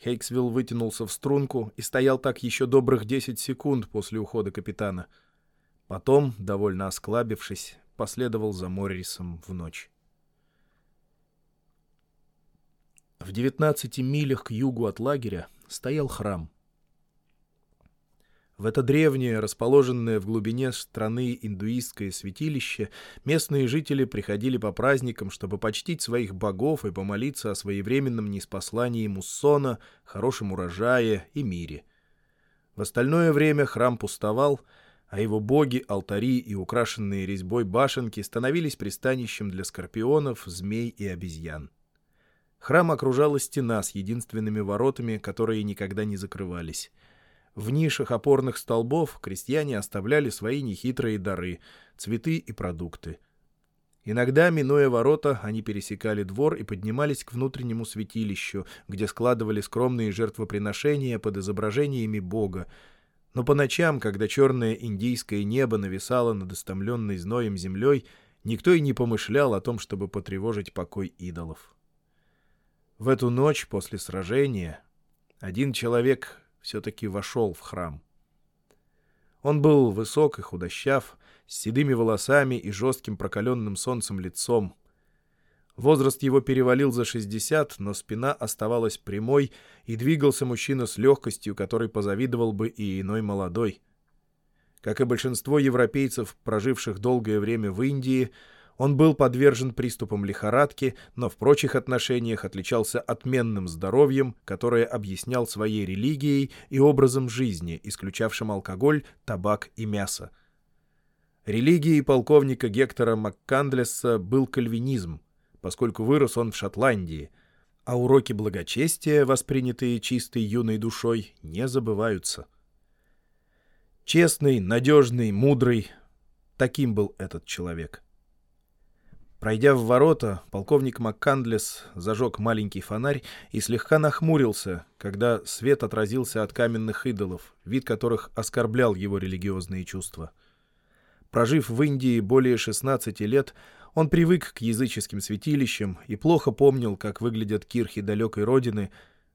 Хейксвилл вытянулся в струнку и стоял так еще добрых десять секунд после ухода капитана. — Потом, довольно осклабившись, последовал за Моррисом в ночь. В 19 милях к югу от лагеря стоял храм. В это древнее, расположенное в глубине страны индуистское святилище, местные жители приходили по праздникам, чтобы почтить своих богов и помолиться о своевременном неспослании муссона, хорошем урожае и мире. В остальное время храм пустовал, а его боги, алтари и украшенные резьбой башенки становились пристанищем для скорпионов, змей и обезьян. Храм окружала стена с единственными воротами, которые никогда не закрывались. В нишах опорных столбов крестьяне оставляли свои нехитрые дары — цветы и продукты. Иногда, минуя ворота, они пересекали двор и поднимались к внутреннему святилищу, где складывали скромные жертвоприношения под изображениями Бога. Но по ночам, когда черное индийское небо нависало над истомленной зноем землей, никто и не помышлял о том, чтобы потревожить покой идолов. В эту ночь после сражения один человек все-таки вошел в храм. Он был высок и худощав, с седыми волосами и жестким прокаленным солнцем лицом. Возраст его перевалил за 60, но спина оставалась прямой, и двигался мужчина с легкостью, которой позавидовал бы и иной молодой. Как и большинство европейцев, проживших долгое время в Индии, он был подвержен приступам лихорадки, но в прочих отношениях отличался отменным здоровьем, которое объяснял своей религией и образом жизни, исключавшим алкоголь, табак и мясо. Религией полковника Гектора Маккандлеса был кальвинизм, поскольку вырос он в Шотландии, а уроки благочестия, воспринятые чистой юной душой, не забываются. Честный, надежный, мудрый — таким был этот человек. — Пройдя в ворота, полковник МакКандлес зажег маленький фонарь и слегка нахмурился, когда свет отразился от каменных идолов, вид которых оскорблял его религиозные чувства. Прожив в Индии более 16 лет, он привык к языческим святилищам и плохо помнил, как выглядят кирхи далекой родины,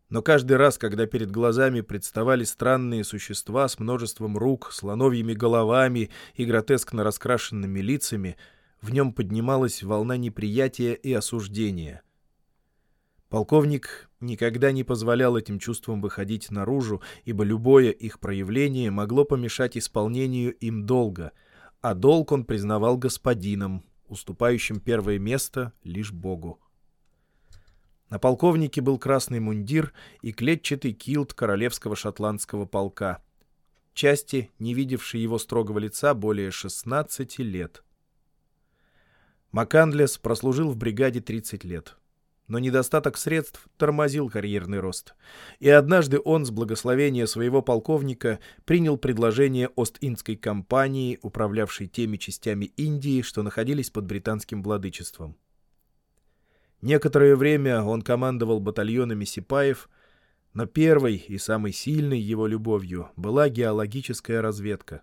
но каждый раз, когда перед глазами представали странные существа с множеством рук, слоновьими головами и гротескно раскрашенными лицами — в нем поднималась волна неприятия и осуждения. Полковник никогда не позволял этим чувствам выходить наружу, ибо любое их проявление могло помешать исполнению им долга, а долг он признавал господином, уступающим первое место лишь Богу. На полковнике был красный мундир и клетчатый килт королевского шотландского полка. Части, не видевшие его строгого лица более 16 лет. Макандлес прослужил в бригаде 30 лет. Но недостаток средств тормозил карьерный рост. И однажды он, с благословения своего полковника, принял предложение Ост-Индской компании, управлявшей теми частями Индии, что находились под британским владычеством. Некоторое время он командовал батальонами сипаев, но первой и самой сильной его любовью была геологическая разведка.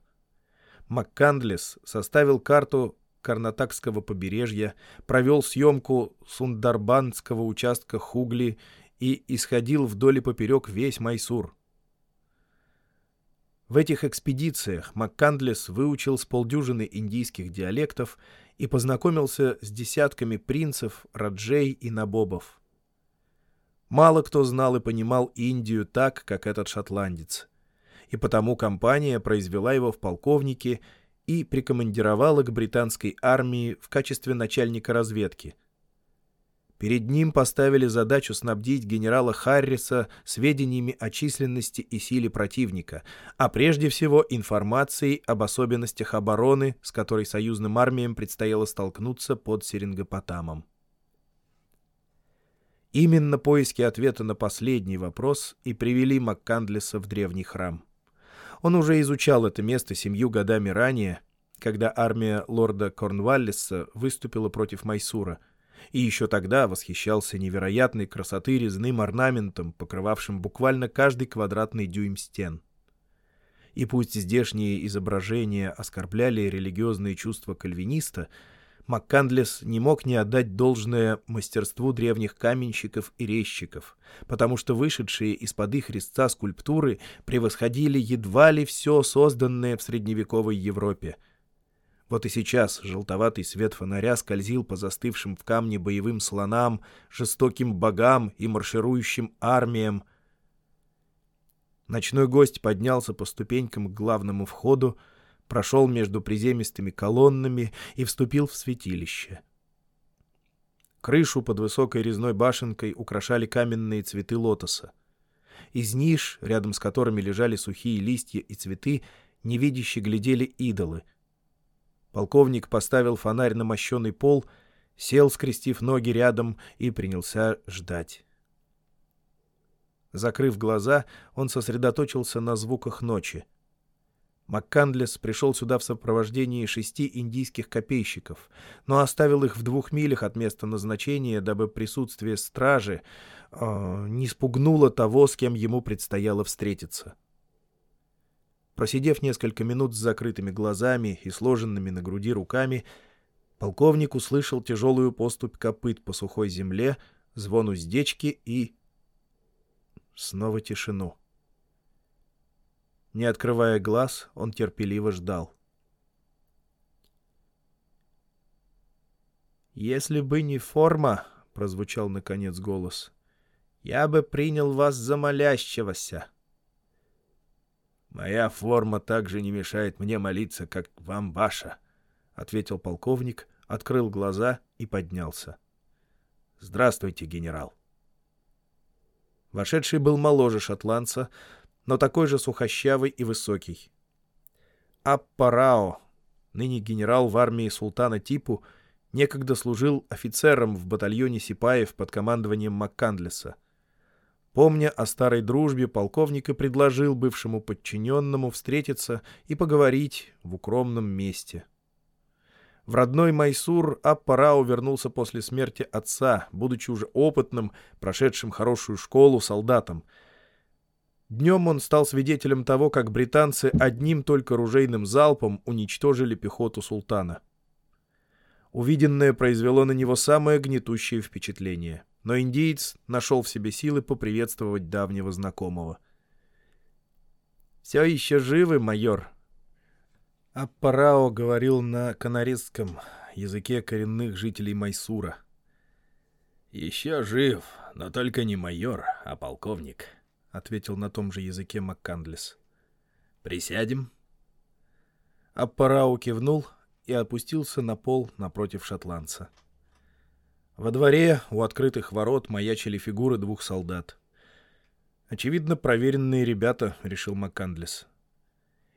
МакКандлес составил карту Карнатакского побережья, провел съемку Сундарбанского участка Хугли и исходил вдоль и поперек весь Майсур. В этих экспедициях МакКандлес выучил с полдюжины индийских диалектов и познакомился с десятками принцев, раджей и набобов. Мало кто знал и понимал Индию так, как этот шотландец. И потому компания произвела его в полковнике и прикомандировала к британской армии в качестве начальника разведки. Перед ним поставили задачу снабдить генерала Харриса сведениями о численности и силе противника, а прежде всего информацией об особенностях обороны, с которой союзным армиям предстояло столкнуться под Серингопотамом. Именно поиски ответа на последний вопрос и привели МакКандлеса в древний храм. Он уже изучал это место семью годами ранее, когда армия лорда Корнваллиса выступила против Майсура, и еще тогда восхищался невероятной красоты резным орнаментом, покрывавшим буквально каждый квадратный дюйм стен. И пусть здешние изображения оскорбляли религиозные чувства кальвиниста, МакКандлес не мог не отдать должное мастерству древних каменщиков и резчиков, потому что вышедшие из-под их резца скульптуры превосходили едва ли все созданное в средневековой Европе. Вот и сейчас желтоватый свет фонаря скользил по застывшим в камне боевым слонам, жестоким богам и марширующим армиям, Ночной гость поднялся по ступенькам к главному входу, прошел между приземистыми колоннами и вступил в святилище. Крышу под высокой резной башенкой украшали каменные цветы лотоса. Из ниш, рядом с которыми лежали сухие листья и цветы, невидяще глядели идолы. Полковник поставил фонарь на мощенный пол, сел, скрестив ноги рядом, и принялся ждать. Закрыв глаза, он сосредоточился на звуках ночи. МакКандлес пришел сюда в сопровождении шести индийских копейщиков, но оставил их в двух милях от места назначения, дабы присутствие стражи э, не спугнуло того, с кем ему предстояло встретиться. Просидев несколько минут с закрытыми глазами и сложенными на груди руками, полковник услышал тяжелую поступь копыт по сухой земле, звон уздечки и Снова тишину. Не открывая глаз, он терпеливо ждал. «Если бы не форма, — прозвучал наконец голос, — я бы принял вас за молящегося». «Моя форма также не мешает мне молиться, как вам ваша», — ответил полковник, открыл глаза и поднялся. «Здравствуйте, генерал». Вошедший был моложе шотландца, но такой же сухощавый и высокий. Аппарао, ныне генерал в армии султана Типу, некогда служил офицером в батальоне сипаев под командованием Маккандлеса. Помня о старой дружбе, полковник и предложил бывшему подчиненному встретиться и поговорить в укромном месте — в родной Майсур Аппарау вернулся после смерти отца, будучи уже опытным, прошедшим хорошую школу солдатом. Днем он стал свидетелем того, как британцы одним только ружейным залпом уничтожили пехоту султана. Увиденное произвело на него самое гнетущее впечатление, но индиец нашел в себе силы поприветствовать давнего знакомого. «Все еще живы, майор?» Аппарао говорил на канаристском языке коренных жителей Майсура. «Еще жив, но только не майор, а полковник», — ответил на том же языке МакКандлес. «Присядем?» Аппарао кивнул и опустился на пол напротив шотландца. Во дворе у открытых ворот маячили фигуры двух солдат. «Очевидно, проверенные ребята», — решил МакКандлес.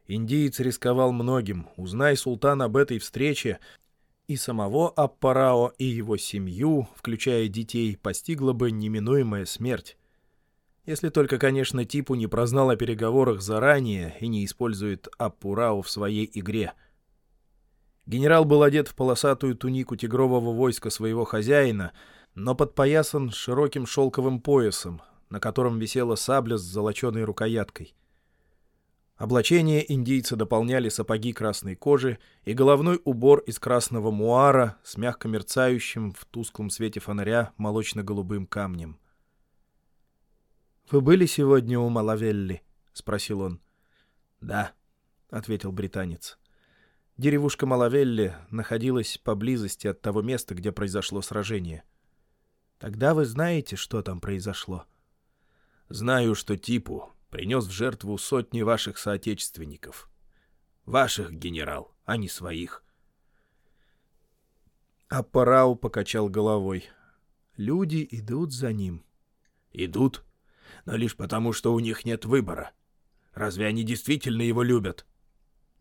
Индиец рисковал многим. Узнай султан об этой встрече, и самого Аппарао, и его семью, включая детей, постигла бы неминуемая смерть. Если только, конечно, Типу не прознал о переговорах заранее и не использует Аппурау в своей игре. Генерал был одет в полосатую тунику тигрового войска своего хозяина, но подпоясан широким шелковым поясом, на котором висела сабля с золоченой рукояткой. Облачение индийца дополняли сапоги красной кожи и головной убор из красного муара с мягко мерцающим в тусклом свете фонаря молочно-голубым камнем. «Вы были сегодня у Малавелли?» — спросил он. «Да», — ответил британец. Деревушка Малавелли находилась поблизости от того места, где произошло сражение. «Тогда вы знаете, что там произошло?» «Знаю, что Типу принес в жертву сотни ваших соотечественников. Ваших, генерал, а не своих. Аппарау покачал головой. Люди идут за ним. Идут, но лишь потому, что у них нет выбора. Разве они действительно его любят?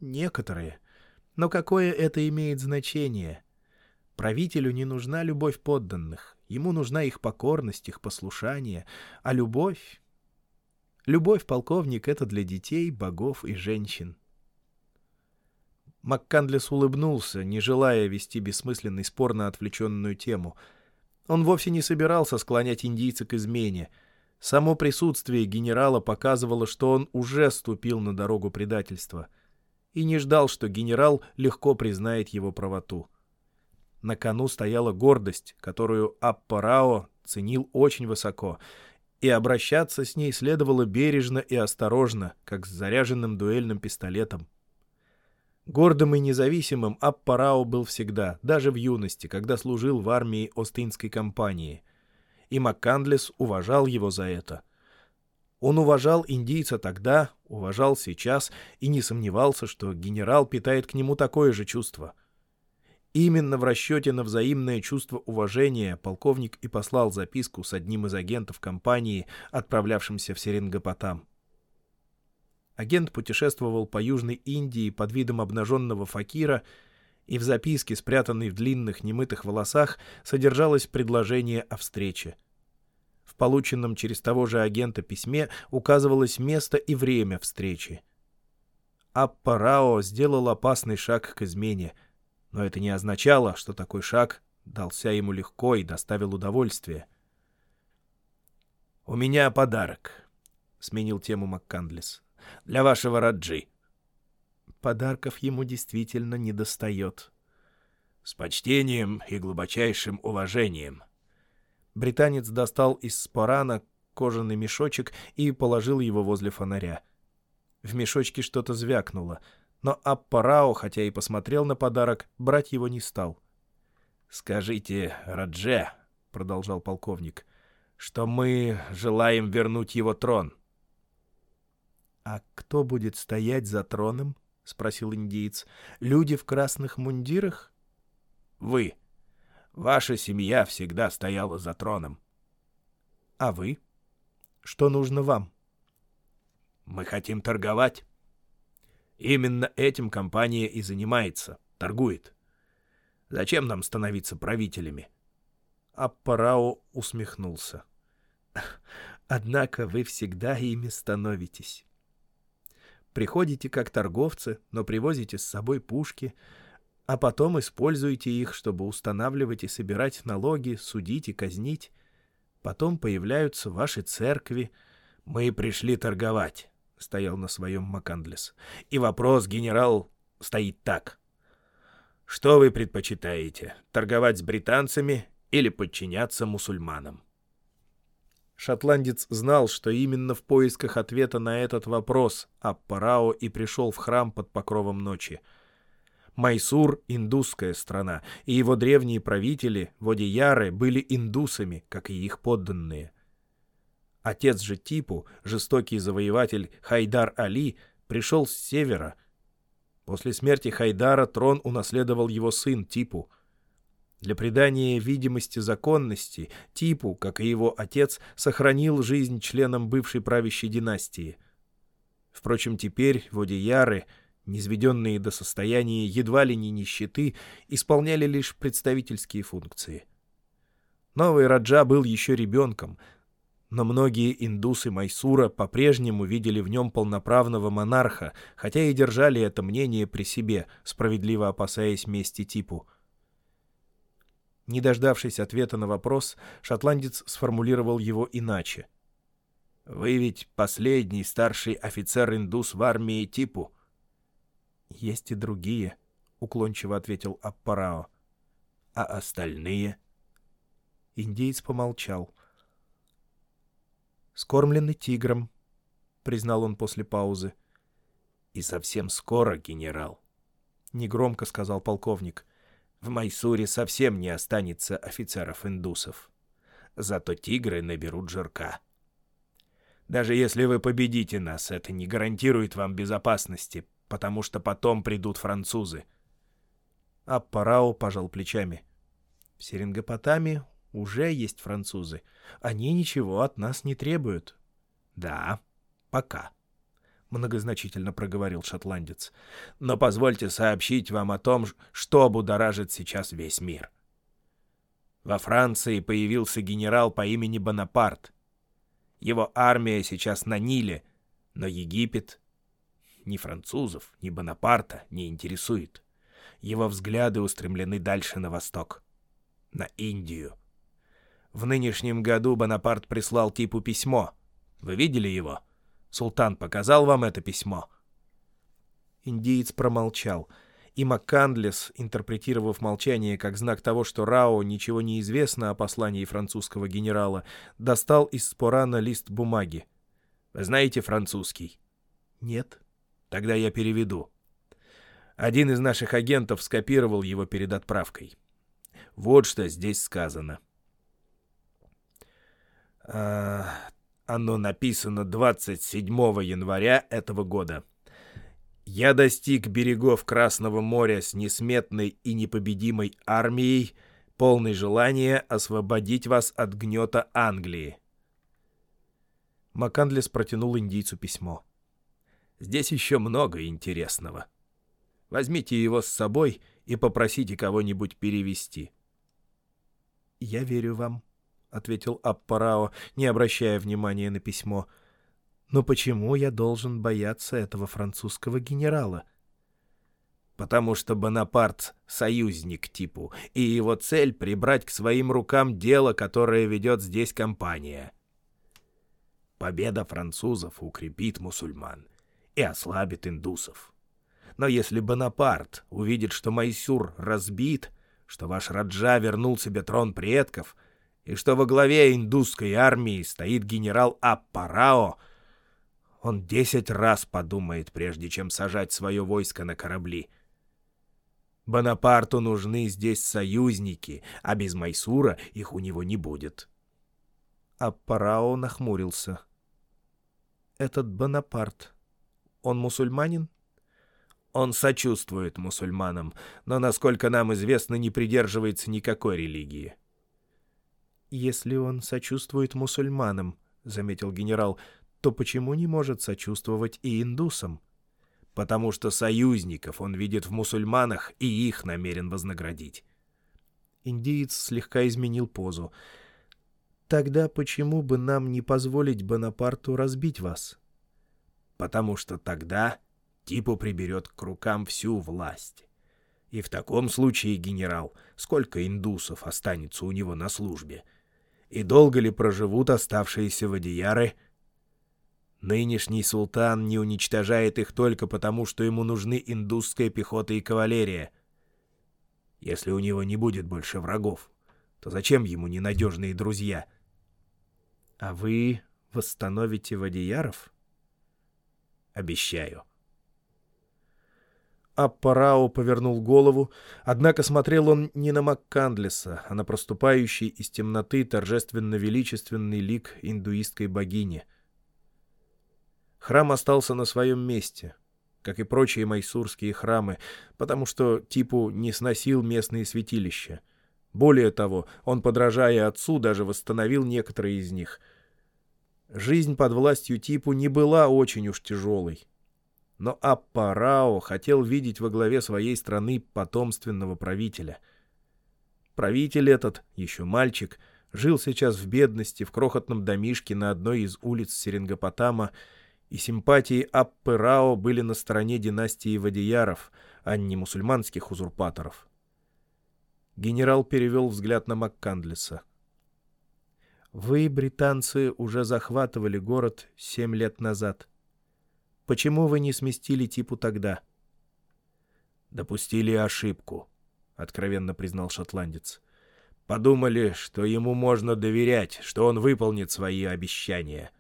Некоторые. Но какое это имеет значение? Правителю не нужна любовь подданных. Ему нужна их покорность, их послушание. А любовь Любовь, полковник, — это для детей, богов и женщин. МакКандлес улыбнулся, не желая вести бессмысленный спор на отвлеченную тему. Он вовсе не собирался склонять индийца к измене. Само присутствие генерала показывало, что он уже ступил на дорогу предательства. И не ждал, что генерал легко признает его правоту. На кону стояла гордость, которую Аппарао ценил очень высоко — и обращаться с ней следовало бережно и осторожно, как с заряженным дуэльным пистолетом. Гордым и независимым Аппарао был всегда, даже в юности, когда служил в армии Остинской компании. И Маккандлес уважал его за это. Он уважал индийца тогда, уважал сейчас и не сомневался, что генерал питает к нему такое же чувство. Именно в расчете на взаимное чувство уважения полковник и послал записку с одним из агентов компании, отправлявшимся в Серингопотам. Агент путешествовал по Южной Индии под видом обнаженного факира, и в записке, спрятанной в длинных немытых волосах, содержалось предложение о встрече. В полученном через того же агента письме указывалось место и время встречи. Аппарао сделал опасный шаг к измене, но это не означало, что такой шаг дался ему легко и доставил удовольствие. «У меня подарок», — сменил тему МакКандлес для вашего Раджи. Подарков ему действительно не достает. С почтением и глубочайшим уважением. Британец достал из спорана кожаный мешочек и положил его возле фонаря. В мешочке что-то звякнуло, но Аппарао, хотя и посмотрел на подарок, брать его не стал. «Скажите, Радже», — продолжал полковник, — «что мы желаем вернуть его трон». «А кто будет стоять за троном?» — спросил индиец. «Люди в красных мундирах?» «Вы. Ваша семья всегда стояла за троном». «А вы? Что нужно вам?» «Мы хотим торговать». Именно этим компания и занимается, торгует. Зачем нам становиться правителями? Аппарао усмехнулся. «Однако вы всегда ими становитесь». Приходите как торговцы, но привозите с собой пушки, а потом используете их, чтобы устанавливать и собирать налоги, судить и казнить. Потом появляются ваши церкви. Мы пришли торговать, — стоял на своем Макандлес. И вопрос, генерал, стоит так. Что вы предпочитаете, торговать с британцами или подчиняться мусульманам? Шотландец знал, что именно в поисках ответа на этот вопрос Аппарао и пришел в храм под покровом ночи. Майсур — индусская страна, и его древние правители, Водияры, были индусами, как и их подданные. Отец же Типу, жестокий завоеватель Хайдар Али, пришел с севера. После смерти Хайдара трон унаследовал его сын Типу — для придания видимости законности Типу, как и его отец, сохранил жизнь членам бывшей правящей династии. Впрочем, теперь водияры, низведенные до состояния едва ли не нищеты, исполняли лишь представительские функции. Новый Раджа был еще ребенком, но многие индусы Майсура по-прежнему видели в нем полноправного монарха, хотя и держали это мнение при себе, справедливо опасаясь мести Типу. Не дождавшись ответа на вопрос, шотландец сформулировал его иначе. «Вы ведь последний старший офицер-индус в армии типу?» «Есть и другие», — уклончиво ответил Аппарао. «А остальные?» Индеец помолчал. «Скормлены тигром», — признал он после паузы. «И совсем скоро, генерал», — негромко сказал полковник. В Майсуре совсем не останется офицеров-индусов. Зато тигры наберут жирка. Даже если вы победите нас, это не гарантирует вам безопасности, потому что потом придут французы. Аппарао пожал плечами. В Серингопотаме уже есть французы. Они ничего от нас не требуют. Да, пока. — многозначительно проговорил шотландец. «Но позвольте сообщить вам о том, что будоражит сейчас весь мир. Во Франции появился генерал по имени Бонапарт. Его армия сейчас на Ниле, но Египет ни французов, ни Бонапарта не интересует. Его взгляды устремлены дальше на восток, на Индию. В нынешнем году Бонапарт прислал типу письмо. Вы видели его?» Султан показал вам это письмо?» Индиец промолчал, и Маккандлес, интерпретировав молчание как знак того, что Рао ничего не известно о послании французского генерала, достал из спорана лист бумаги. «Вы знаете французский?» «Нет». «Тогда я переведу». Один из наших агентов скопировал его перед отправкой. Вот что здесь сказано. А, Оно написано 27 января этого года. Я достиг берегов Красного моря с несметной и непобедимой армией, полной желания освободить вас от гнета Англии. Макандлес протянул индийцу письмо. Здесь еще много интересного. Возьмите его с собой и попросите кого-нибудь перевести. — Я верю вам, — ответил Аппарао, не обращая внимания на письмо. — Но почему я должен бояться этого французского генерала? — Потому что Бонапарт — союзник типу, и его цель — прибрать к своим рукам дело, которое ведет здесь компания. Победа французов укрепит мусульман и ослабит индусов. Но если Бонапарт увидит, что Майсюр разбит, что ваш Раджа вернул себе трон предков, и что во главе индусской армии стоит генерал Аппарао, он десять раз подумает, прежде чем сажать свое войско на корабли. Бонапарту нужны здесь союзники, а без Майсура их у него не будет. Аппарао нахмурился. «Этот Бонапарт, он мусульманин?» Он сочувствует мусульманам, но, насколько нам известно, не придерживается никакой религии. «Если он сочувствует мусульманам, — заметил генерал, — то почему не может сочувствовать и индусам?» «Потому что союзников он видит в мусульманах и их намерен вознаградить». Индиец слегка изменил позу. «Тогда почему бы нам не позволить Бонапарту разбить вас?» «Потому что тогда Типу приберет к рукам всю власть. И в таком случае, генерал, сколько индусов останется у него на службе? И долго ли проживут оставшиеся водияры? Нынешний султан не уничтожает их только потому, что ему нужны индусская пехота и кавалерия. Если у него не будет больше врагов, то зачем ему ненадежные друзья? А вы восстановите водияров? Обещаю. Аппарау повернул голову, однако смотрел он не на Маккандлеса, а на проступающий из темноты торжественно-величественный лик индуистской богини. Храм остался на своем месте, как и прочие майсурские храмы, потому что Типу не сносил местные святилища. Более того, он, подражая отцу, даже восстановил некоторые из них. Жизнь под властью Типу не была очень уж тяжелой. Но Аппарао хотел видеть во главе своей страны потомственного правителя. Правитель этот, еще мальчик, жил сейчас в бедности в крохотном домишке на одной из улиц Серингопотама, и симпатии Аппарао были на стороне династии Вадияров, а не мусульманских узурпаторов. Генерал перевел взгляд на Маккандлиса. «Вы, британцы, уже захватывали город семь лет назад». Почему вы не сместили типу тогда? Допустили ошибку, откровенно признал шотландец. Подумали, что ему можно доверять, что он выполнит свои обещания.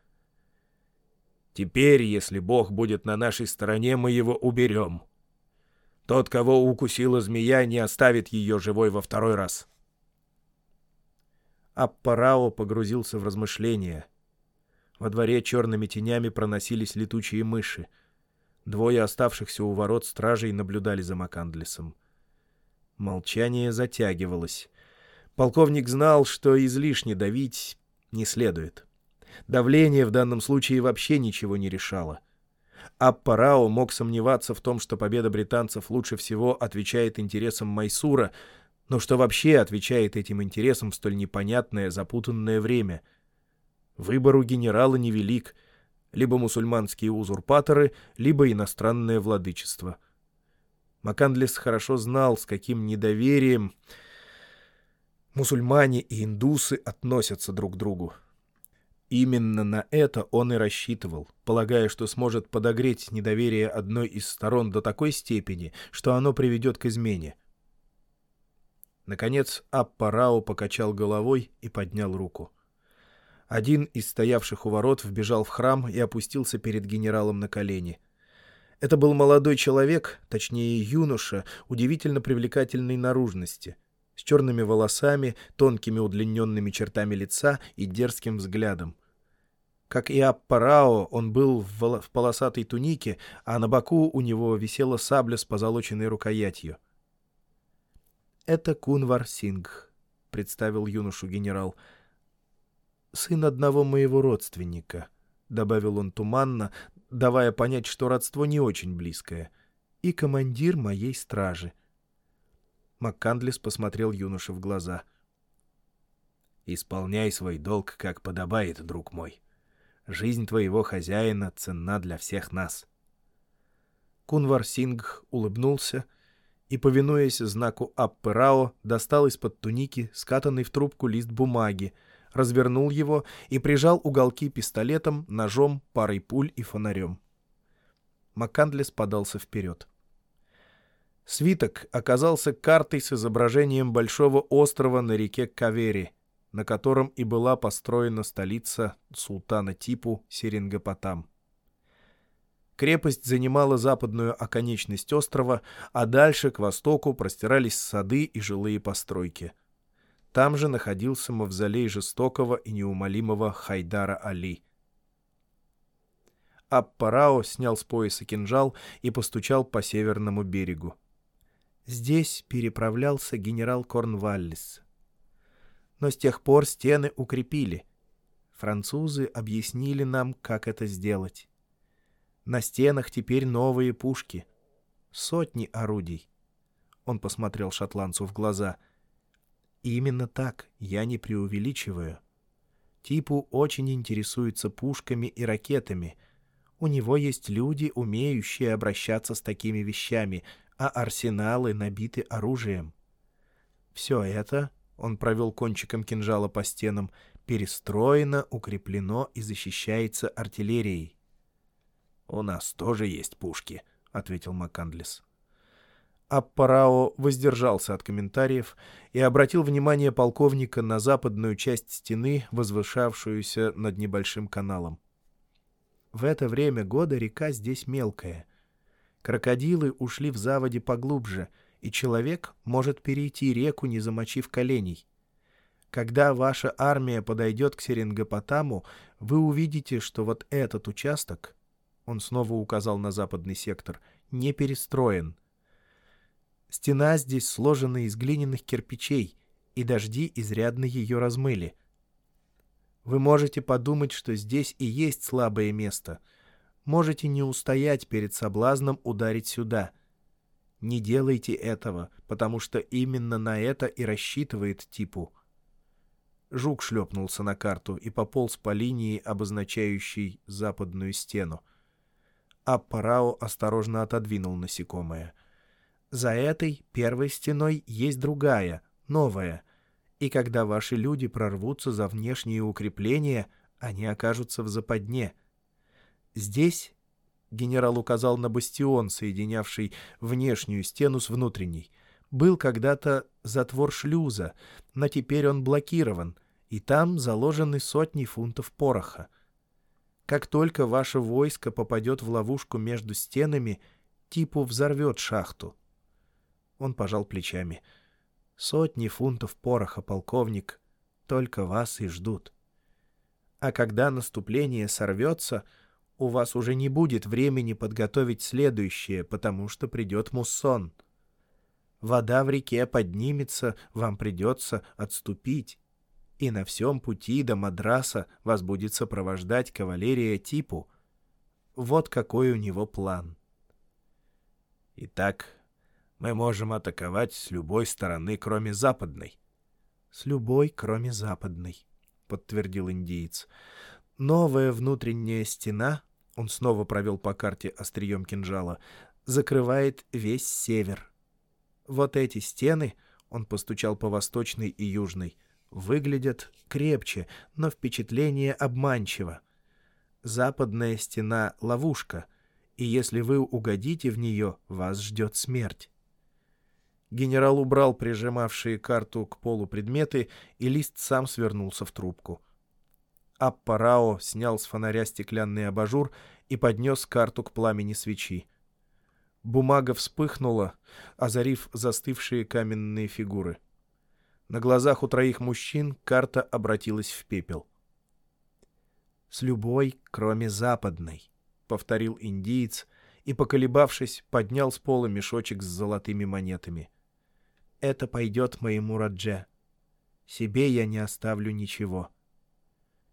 Теперь, если Бог будет на нашей стороне, мы его уберем. Тот, кого укусила змея, не оставит ее живой во второй раз. Аппарао погрузился в размышления — во дворе черными тенями проносились летучие мыши. Двое оставшихся у ворот стражей наблюдали за Макандлесом. Молчание затягивалось. Полковник знал, что излишне давить не следует. Давление в данном случае вообще ничего не решало. Аппарао мог сомневаться в том, что победа британцев лучше всего отвечает интересам Майсура, но что вообще отвечает этим интересам в столь непонятное, запутанное время — Выбор у генерала невелик. Либо мусульманские узурпаторы, либо иностранное владычество. Макандлес хорошо знал, с каким недоверием мусульмане и индусы относятся друг к другу. Именно на это он и рассчитывал, полагая, что сможет подогреть недоверие одной из сторон до такой степени, что оно приведет к измене. Наконец Аппарао покачал головой и поднял руку. Один из стоявших у ворот вбежал в храм и опустился перед генералом на колени. Это был молодой человек, точнее юноша, удивительно привлекательной наружности, с черными волосами, тонкими удлиненными чертами лица и дерзким взглядом. Как и Аппарао, он был в, воло- в полосатой тунике, а на боку у него висела сабля с позолоченной рукоятью. «Это Кунвар Сингх», — представил юношу генерал. «Сын одного моего родственника», — добавил он туманно, давая понять, что родство не очень близкое, — «и командир моей стражи». МакКандлис посмотрел юноше в глаза. «Исполняй свой долг, как подобает, друг мой. Жизнь твоего хозяина ценна для всех нас». Кунвар Сингх улыбнулся и, повинуясь знаку Апперао, достал из-под туники скатанный в трубку лист бумаги, развернул его и прижал уголки пистолетом, ножом, парой пуль и фонарем. Маккандлес подался вперед. Свиток оказался картой с изображением большого острова на реке Кавери, на котором и была построена столица султана Типу Серингопотам. Крепость занимала западную оконечность острова, а дальше, к востоку, простирались сады и жилые постройки. Там же находился мавзолей жестокого и неумолимого Хайдара Али. Аппарао снял с пояса кинжал и постучал по северному берегу. Здесь переправлялся генерал Корнваллис. Но с тех пор стены укрепили. Французы объяснили нам, как это сделать. На стенах теперь новые пушки. Сотни орудий. Он посмотрел шотландцу в глаза. Именно так, я не преувеличиваю. Типу очень интересуется пушками и ракетами. У него есть люди, умеющие обращаться с такими вещами, а арсеналы набиты оружием. Все это, он провел кончиком кинжала по стенам, перестроено, укреплено и защищается артиллерией. «У нас тоже есть пушки», — ответил МакКандлес. Аппарао воздержался от комментариев и обратил внимание полковника на западную часть стены, возвышавшуюся над небольшим каналом. В это время года река здесь мелкая. Крокодилы ушли в заводе поглубже, и человек может перейти реку, не замочив коленей. Когда ваша армия подойдет к Серингопотаму, вы увидите, что вот этот участок он снова указал на западный сектор, не перестроен. Стена здесь сложена из глиняных кирпичей, и дожди изрядно ее размыли. Вы можете подумать, что здесь и есть слабое место. Можете не устоять перед соблазном ударить сюда. Не делайте этого, потому что именно на это и рассчитывает типу. Жук шлепнулся на карту и пополз по линии, обозначающей западную стену. Аппарао осторожно отодвинул насекомое. За этой первой стеной есть другая, новая. И когда ваши люди прорвутся за внешние укрепления, они окажутся в западне. Здесь генерал указал на бастион, соединявший внешнюю стену с внутренней. Был когда-то затвор шлюза, но теперь он блокирован, и там заложены сотни фунтов пороха. Как только ваше войско попадет в ловушку между стенами, Типу взорвет шахту. Он пожал плечами. Сотни фунтов пороха, полковник, только вас и ждут. А когда наступление сорвется, у вас уже не будет времени подготовить следующее, потому что придет муссон. Вода в реке поднимется, вам придется отступить и на всем пути до Мадраса вас будет сопровождать кавалерия типу. Вот какой у него план. Итак, мы можем атаковать с любой стороны, кроме западной. С любой, кроме западной, подтвердил индиец. Новая внутренняя стена, он снова провел по карте острием кинжала, закрывает весь север. Вот эти стены, он постучал по восточной и южной, выглядят крепче, но впечатление обманчиво. Западная стена — ловушка, и если вы угодите в нее, вас ждет смерть. Генерал убрал прижимавшие карту к полу предметы, и лист сам свернулся в трубку. Аппарао снял с фонаря стеклянный абажур и поднес карту к пламени свечи. Бумага вспыхнула, озарив застывшие каменные фигуры. На глазах у троих мужчин карта обратилась в пепел. «С любой, кроме западной», — повторил индиец и, поколебавшись, поднял с пола мешочек с золотыми монетами. «Это пойдет моему Радже. Себе я не оставлю ничего».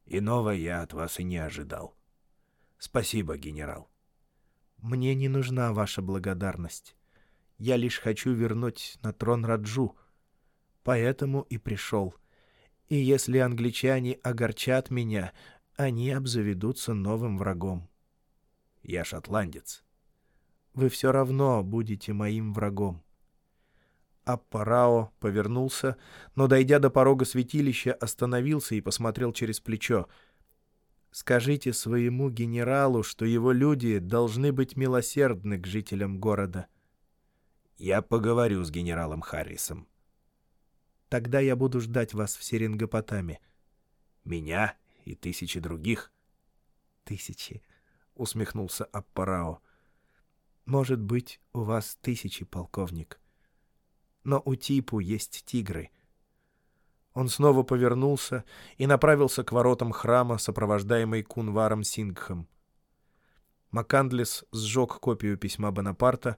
«Иного я от вас и не ожидал. Спасибо, генерал». «Мне не нужна ваша благодарность. Я лишь хочу вернуть на трон Раджу. Поэтому и пришел. И если англичане огорчат меня, они обзаведутся новым врагом. Я шотландец. Вы все равно будете моим врагом. Аппарао повернулся, но, дойдя до порога святилища, остановился и посмотрел через плечо. «Скажите своему генералу, что его люди должны быть милосердны к жителям города». «Я поговорю с генералом Харрисом». «Тогда я буду ждать вас в Серингопотаме». «Меня и тысячи других?» «Тысячи», — усмехнулся Аппарао. «Может быть, у вас тысячи, полковник. Но у Типу есть тигры». Он снова повернулся и направился к воротам храма, сопровождаемый Кунваром Сингхом. Макандлес сжег копию письма Бонапарта,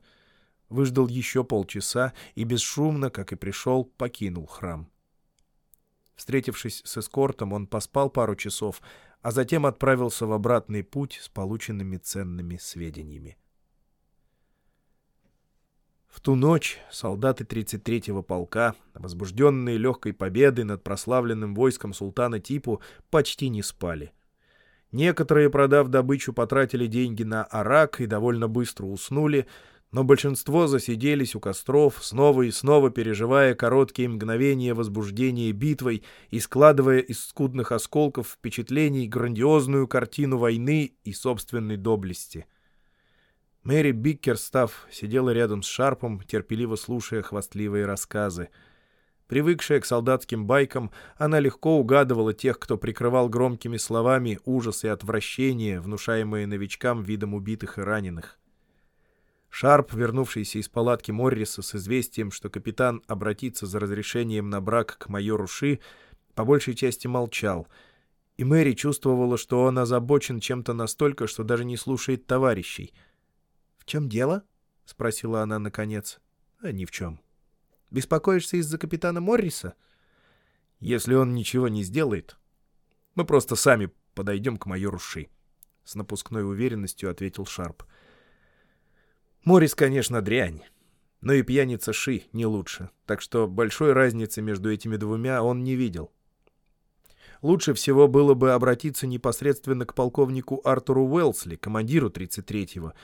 выждал еще полчаса и бесшумно, как и пришел, покинул храм. Встретившись с эскортом, он поспал пару часов, а затем отправился в обратный путь с полученными ценными сведениями. В ту ночь солдаты 33-го полка, возбужденные легкой победой над прославленным войском султана Типу, почти не спали. Некоторые, продав добычу, потратили деньги на арак и довольно быстро уснули, но большинство засиделись у костров, снова и снова переживая короткие мгновения возбуждения битвой и складывая из скудных осколков впечатлений грандиозную картину войны и собственной доблести — Мэри Биккерстав сидела рядом с Шарпом, терпеливо слушая хвастливые рассказы. Привыкшая к солдатским байкам, она легко угадывала тех, кто прикрывал громкими словами ужас и отвращение, внушаемые новичкам видом убитых и раненых. Шарп, вернувшийся из палатки Морриса с известием, что капитан обратится за разрешением на брак к майору Ши, по большей части молчал, и Мэри чувствовала, что он озабочен чем-то настолько, что даже не слушает товарищей — «В чем дело?» — спросила она наконец. «А ни в чем. Беспокоишься из-за капитана Морриса?» «Если он ничего не сделает, мы просто сами подойдем к майору Ши», — с напускной уверенностью ответил Шарп. «Моррис, конечно, дрянь, но и пьяница Ши не лучше, так что большой разницы между этими двумя он не видел». Лучше всего было бы обратиться непосредственно к полковнику Артуру Уэлсли, командиру 33-го,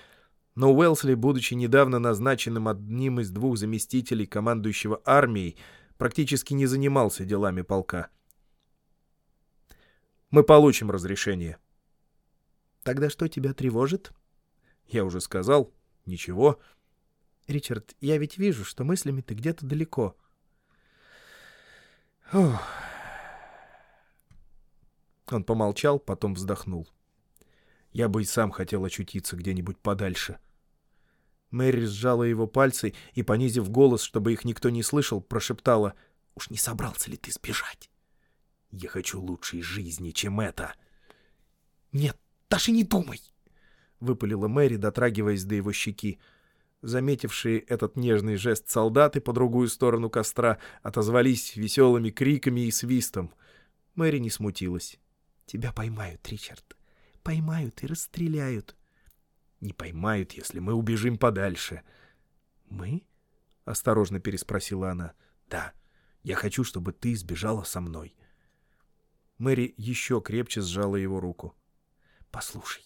но Уэлсли, будучи недавно назначенным одним из двух заместителей командующего армией, практически не занимался делами полка. «Мы получим разрешение». «Тогда что тебя тревожит?» «Я уже сказал. Ничего». «Ричард, я ведь вижу, что мыслями ты где-то далеко». Ох. Он помолчал, потом вздохнул. Я бы и сам хотел очутиться где-нибудь подальше. Мэри сжала его пальцы и, понизив голос, чтобы их никто не слышал, прошептала «Уж не собрался ли ты сбежать? Я хочу лучшей жизни, чем это». «Нет, даже не думай!» — выпалила Мэри, дотрагиваясь до его щеки. Заметившие этот нежный жест солдаты по другую сторону костра отозвались веселыми криками и свистом. Мэри не смутилась. «Тебя поймают, Ричард поймают и расстреляют. Не поймают, если мы убежим подальше. Мы? Осторожно переспросила она. Да, я хочу, чтобы ты сбежала со мной. Мэри еще крепче сжала его руку. Послушай,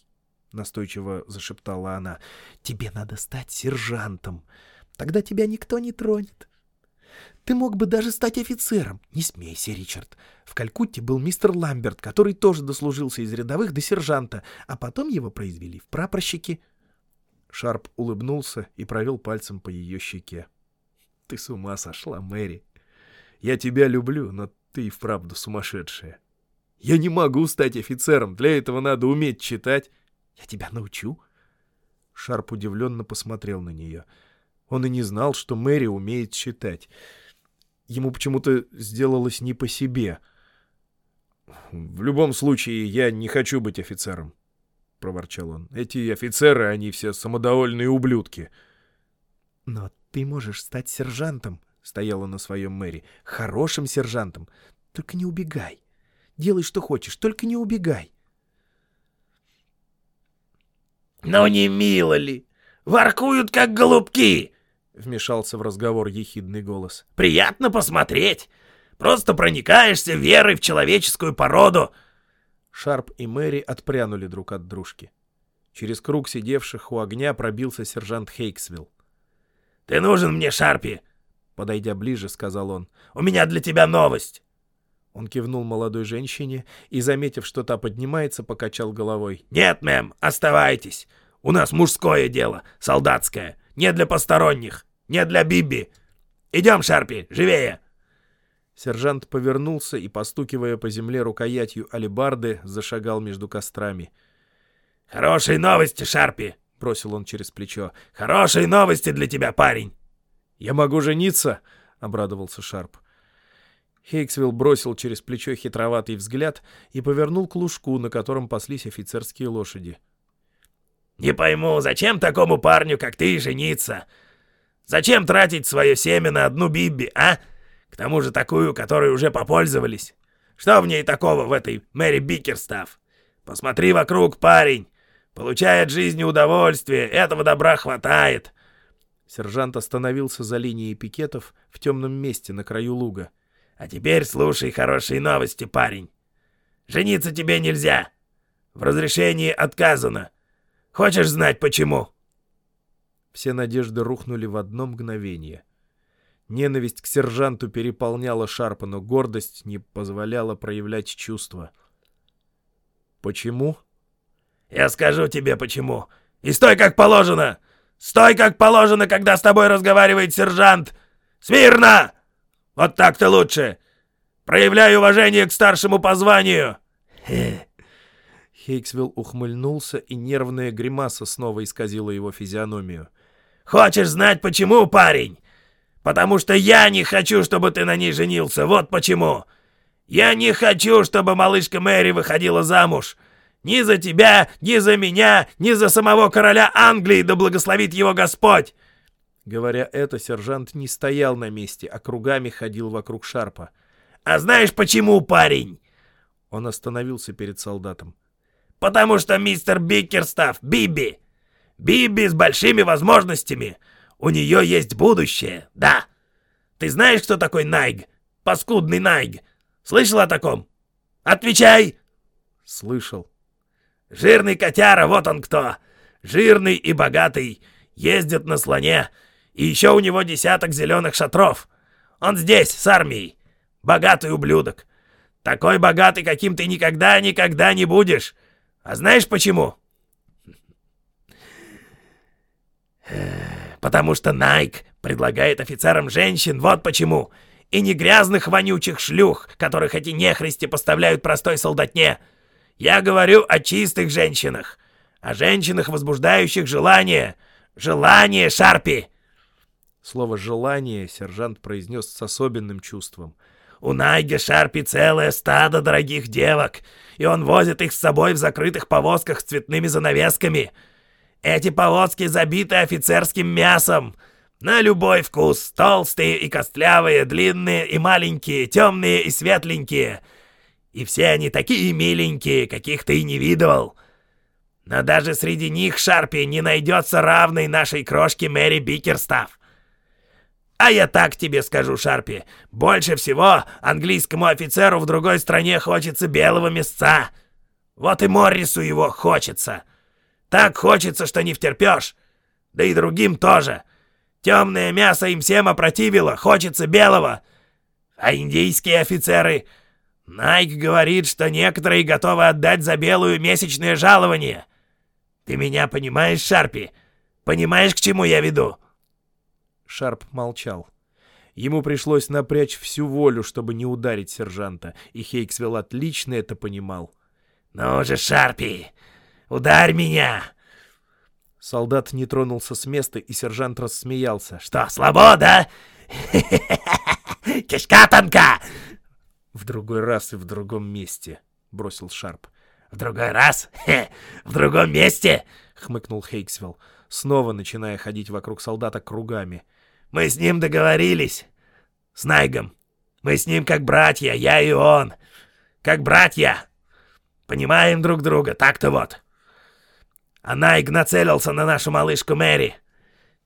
настойчиво зашептала она, тебе надо стать сержантом. Тогда тебя никто не тронет. Ты мог бы даже стать офицером. Не смейся, Ричард. В Калькутте был мистер Ламберт, который тоже дослужился из рядовых до сержанта, а потом его произвели в прапорщики. Шарп улыбнулся и провел пальцем по ее щеке. — Ты с ума сошла, Мэри. Я тебя люблю, но ты и вправду сумасшедшая. Я не могу стать офицером, для этого надо уметь читать. Я тебя научу. Шарп удивленно посмотрел на нее. Он и не знал, что Мэри умеет читать. Ему почему-то сделалось не по себе. В любом случае, я не хочу быть офицером, — проворчал он. Эти офицеры, они все самодовольные ублюдки. Но ты можешь стать сержантом, — стояла на своем Мэри. Хорошим сержантом. Только не убегай. Делай, что хочешь, только не убегай. «Ну не мило ли? Воркуют, как голубки!» — вмешался в разговор ехидный голос. «Приятно посмотреть. Просто проникаешься верой в человеческую породу». Шарп и Мэри отпрянули друг от дружки. Через круг сидевших у огня пробился сержант Хейксвилл. «Ты нужен мне, Шарпи!» Подойдя ближе, сказал он. «У меня для тебя новость!» Он кивнул молодой женщине и, заметив, что та поднимается, покачал головой. «Нет, мэм, оставайтесь. У нас мужское дело, солдатское. Не для посторонних, не для Биби. Идем, Шарпи, живее!» Сержант повернулся и, постукивая по земле рукоятью алебарды, зашагал между кострами. «Хорошие новости, Шарпи!» — бросил он через плечо. «Хорошие новости для тебя, парень!» «Я могу жениться!» — обрадовался Шарп. Хейксвилл бросил через плечо хитроватый взгляд и повернул к лужку, на котором паслись офицерские лошади. «Не пойму, зачем такому парню, как ты, жениться? Зачем тратить свое семя на одну Бибби, а? К тому же такую, которой уже попользовались. Что в ней такого, в этой Мэри Бикерстав? Посмотри вокруг, парень. Получает жизни удовольствие, этого добра хватает». Сержант остановился за линией пикетов в темном месте на краю луга. А теперь слушай хорошие новости, парень. Жениться тебе нельзя. В разрешении отказано. Хочешь знать, почему?» Все надежды рухнули в одно мгновение. Ненависть к сержанту переполняла Шарпа, но гордость не позволяла проявлять чувства. «Почему?» «Я скажу тебе, почему. И стой, как положено! Стой, как положено, когда с тобой разговаривает сержант! Смирно!» Вот так-то лучше. Проявляй уважение к старшему по званию. Хейксвилл ухмыльнулся, и нервная гримаса снова исказила его физиономию. «Хочешь знать, почему, парень? Потому что я не хочу, чтобы ты на ней женился. Вот почему. Я не хочу, чтобы малышка Мэри выходила замуж. Ни за тебя, ни за меня, ни за самого короля Англии, да благословит его Господь. Говоря это, сержант не стоял на месте, а кругами ходил вокруг Шарпа. «А знаешь почему, парень?» Он остановился перед солдатом. «Потому что мистер Бикерстав, Биби! Биби с большими возможностями! У нее есть будущее, да! Ты знаешь, кто такой Найг? Паскудный Найг! Слышал о таком? Отвечай!» «Слышал». «Жирный котяра, вот он кто! Жирный и богатый, ездит на слоне, и еще у него десяток зеленых шатров. Он здесь, с армией. Богатый ублюдок. Такой богатый, каким ты никогда-никогда не будешь. А знаешь почему? Потому что Найк предлагает офицерам женщин, вот почему. И не грязных вонючих шлюх, которых эти нехристи поставляют простой солдатне. Я говорю о чистых женщинах. О женщинах, возбуждающих желание. Желание, Шарпи! Слово «желание» сержант произнес с особенным чувством. «У Найги Шарпи целое стадо дорогих девок, и он возит их с собой в закрытых повозках с цветными занавесками. Эти повозки забиты офицерским мясом. На любой вкус, толстые и костлявые, длинные и маленькие, темные и светленькие. И все они такие миленькие, каких ты и не видывал». Но даже среди них, Шарпи, не найдется равной нашей крошке Мэри Бикерстав. А я так тебе скажу, Шарпи, больше всего английскому офицеру в другой стране хочется белого мясца. Вот и Моррису его хочется. Так хочется, что не втерпешь. Да и другим тоже. Темное мясо им всем опротивило, хочется белого. А индийские офицеры... Найк говорит, что некоторые готовы отдать за белую месячное жалование. Ты меня понимаешь, Шарпи? Понимаешь, к чему я веду?» Шарп молчал. Ему пришлось напрячь всю волю, чтобы не ударить сержанта, и Хейксвилл отлично это понимал. «Ну же, Шарпи, ударь меня!» Солдат не тронулся с места, и сержант рассмеялся. «Что, слабо, да? Кишка тонка!» «В другой раз и в другом месте», — бросил Шарп. «В другой раз? В другом месте?» — хмыкнул Хейксвилл, снова начиная ходить вокруг солдата кругами. «Мы с ним договорились. С Найгом. Мы с ним как братья, я и он. Как братья. Понимаем друг друга, так-то вот. А Найг нацелился на нашу малышку Мэри.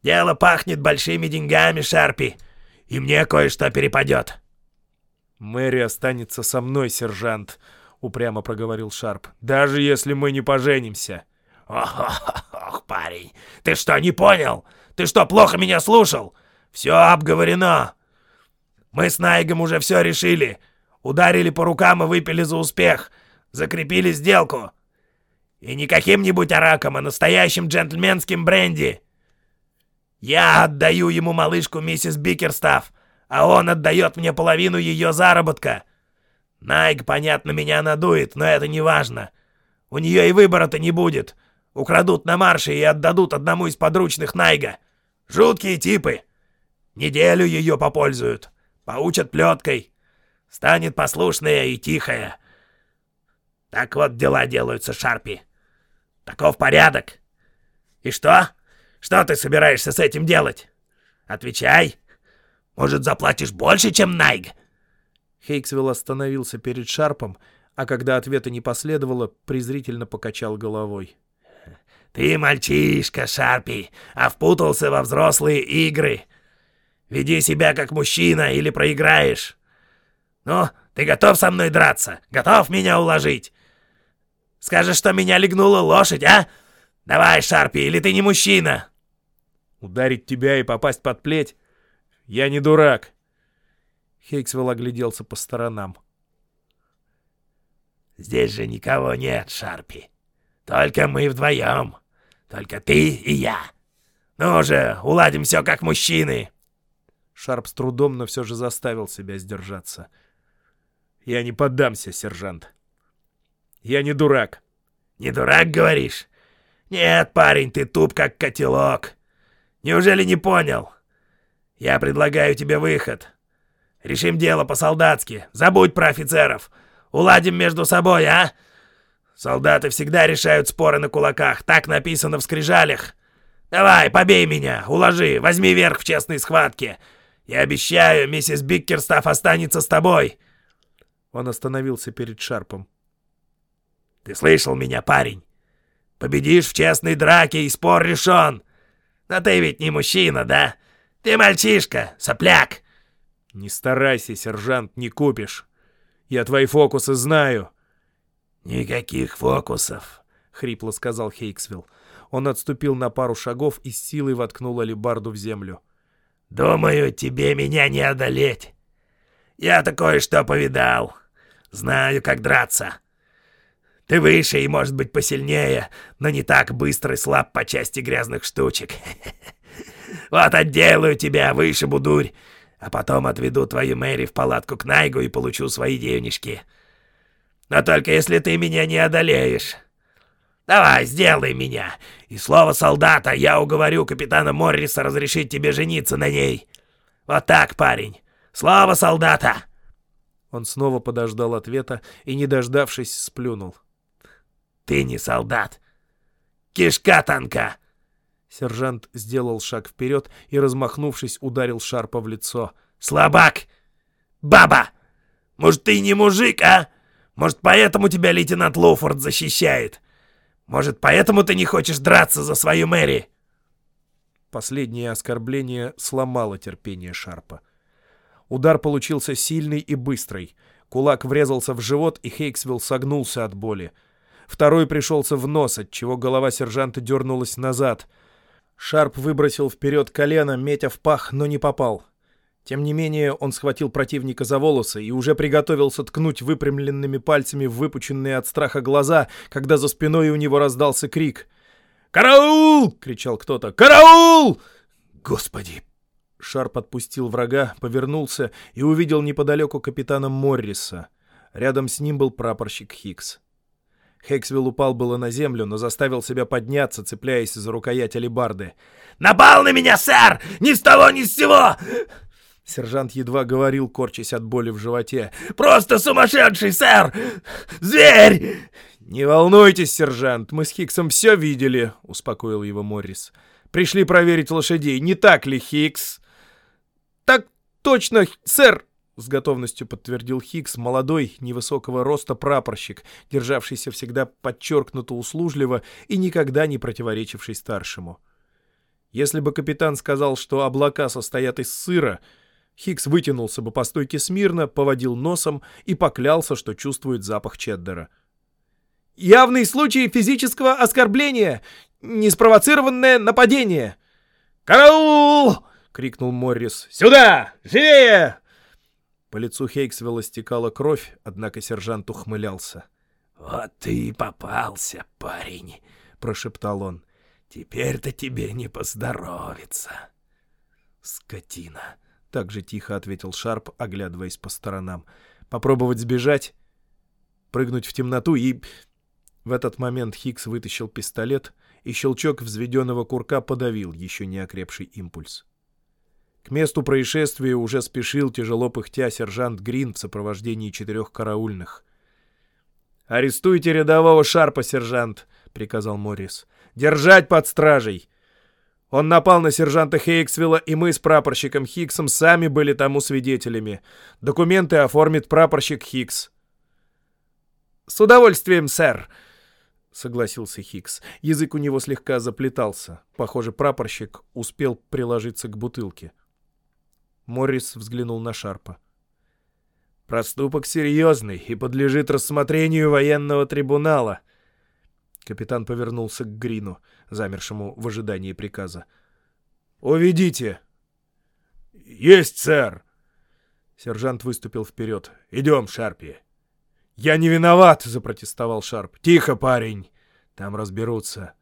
Дело пахнет большими деньгами, Шарпи, и мне кое-что перепадет». «Мэри останется со мной, сержант», — упрямо проговорил Шарп. «Даже если мы не поженимся». Ох, ох, ох, парень, ты что, не понял? Ты что, плохо меня слушал? Все обговорено. Мы с Найгом уже все решили. Ударили по рукам и выпили за успех. Закрепили сделку. И не каким-нибудь араком, а настоящим джентльменским бренди. Я отдаю ему малышку миссис Бикерстав, а он отдает мне половину ее заработка. Найг, понятно, меня надует, но это не важно. У нее и выбора-то не будет. Украдут на марше и отдадут одному из подручных Найга. Жуткие типы. Неделю ее попользуют. Поучат плеткой. Станет послушная и тихая. Так вот дела делаются, Шарпи. Таков порядок. И что? Что ты собираешься с этим делать? Отвечай. Может, заплатишь больше, чем Найг?» Хейксвилл остановился перед Шарпом, а когда ответа не последовало, презрительно покачал головой. «Ты мальчишка, Шарпи, а впутался во взрослые игры. Веди себя как мужчина или проиграешь. Ну, ты готов со мной драться? Готов меня уложить? Скажешь, что меня легнула лошадь, а? Давай, Шарпи, или ты не мужчина?» «Ударить тебя и попасть под плеть? Я не дурак!» Хейксвелл огляделся по сторонам. «Здесь же никого нет, Шарпи. Только мы вдвоем. Только ты и я. Ну же, уладим все как мужчины!» Шарп с трудом, но все же заставил себя сдержаться. «Я не поддамся, сержант. Я не дурак». «Не дурак, говоришь? Нет, парень, ты туп как котелок. Неужели не понял? Я предлагаю тебе выход. Решим дело по-солдатски. Забудь про офицеров. Уладим между собой, а? Солдаты всегда решают споры на кулаках. Так написано в скрижалях. Давай, побей меня, уложи, возьми верх в честной схватке. Я обещаю, миссис Биккерстаф останется с тобой. Он остановился перед Шарпом. Ты слышал меня, парень? Победишь в честной драке, и спор решен. Но ты ведь не мужчина, да? Ты мальчишка, сопляк. Не старайся, сержант, не купишь. Я твои фокусы знаю. Никаких фокусов, хрипло сказал Хейксвилл. Он отступил на пару шагов и с силой воткнул алебарду в землю. «Думаю, тебе меня не одолеть. Я такое что повидал. Знаю, как драться. Ты выше и, может быть, посильнее, но не так быстро и слаб по части грязных штучек. Вот отделаю тебя, вышибу дурь, а потом отведу твою Мэри в палатку к Найгу и получу свои денежки. Но только если ты меня не одолеешь. Давай, сделай меня, и слово солдата я уговорю капитана Морриса разрешить тебе жениться на ней. Вот так, парень. Слово солдата!» Он снова подождал ответа и, не дождавшись, сплюнул. «Ты не солдат. Кишка танка!» Сержант сделал шаг вперед и, размахнувшись, ударил Шарпа в лицо. «Слабак! Баба! Может, ты не мужик, а? Может, поэтому тебя лейтенант Лоуфорд защищает? Может, поэтому ты не хочешь драться за свою Мэри?» Последнее оскорбление сломало терпение Шарпа. Удар получился сильный и быстрый. Кулак врезался в живот, и Хейксвилл согнулся от боли. Второй пришелся в нос, отчего голова сержанта дернулась назад. Шарп выбросил вперед колено, метя в пах, но не попал. Тем не менее, он схватил противника за волосы и уже приготовился ткнуть выпрямленными пальцами в выпученные от страха глаза, когда за спиной у него раздался крик. «Караул!» — кричал кто-то. «Караул!» «Господи!» Шарп отпустил врага, повернулся и увидел неподалеку капитана Морриса. Рядом с ним был прапорщик Хикс. Хексвилл упал было на землю, но заставил себя подняться, цепляясь за рукоять алебарды. «Напал на меня, сэр! Ни с того, ни с сего!» Сержант едва говорил, корчась от боли в животе. «Просто сумасшедший, сэр! Зверь!» «Не волнуйтесь, сержант, мы с Хиксом все видели», — успокоил его Моррис. «Пришли проверить лошадей, не так ли, Хикс?» «Так точно, сэр!» — с готовностью подтвердил Хикс, молодой, невысокого роста прапорщик, державшийся всегда подчеркнуто услужливо и никогда не противоречивший старшему. Если бы капитан сказал, что облака состоят из сыра, Хикс вытянулся бы по стойке смирно, поводил носом и поклялся, что чувствует запах чеддера. Явный случай физического оскорбления, неспровоцированное нападение. «Караул!» — крикнул Моррис. «Сюда! Живее!» По лицу Хейксвелла стекала кровь, однако сержант ухмылялся. «Вот ты и попался, парень!» — прошептал он. «Теперь-то тебе не поздоровится!» «Скотина!» — так же тихо ответил Шарп, оглядываясь по сторонам. «Попробовать сбежать?» «Прыгнуть в темноту и...» В этот момент Хикс вытащил пистолет, и щелчок взведенного курка подавил еще не окрепший импульс. К месту происшествия уже спешил, тяжело пыхтя, сержант Грин в сопровождении четырех караульных. «Арестуйте рядового Шарпа, сержант!» — приказал Моррис. «Держать под стражей! Он напал на сержанта Хейксвилла, и мы с прапорщиком Хиксом сами были тому свидетелями. Документы оформит прапорщик Хикс». «С удовольствием, сэр!» — согласился Хикс. Язык у него слегка заплетался. Похоже, прапорщик успел приложиться к бутылке. Моррис взглянул на Шарпа. «Проступок серьезный и подлежит рассмотрению военного трибунала». Капитан повернулся к Грину, замершему в ожидании приказа. «Уведите!» «Есть, сэр!» Сержант выступил вперед. «Идем, Шарпи!» «Я не виноват!» — запротестовал Шарп. «Тихо, парень! Там разберутся!»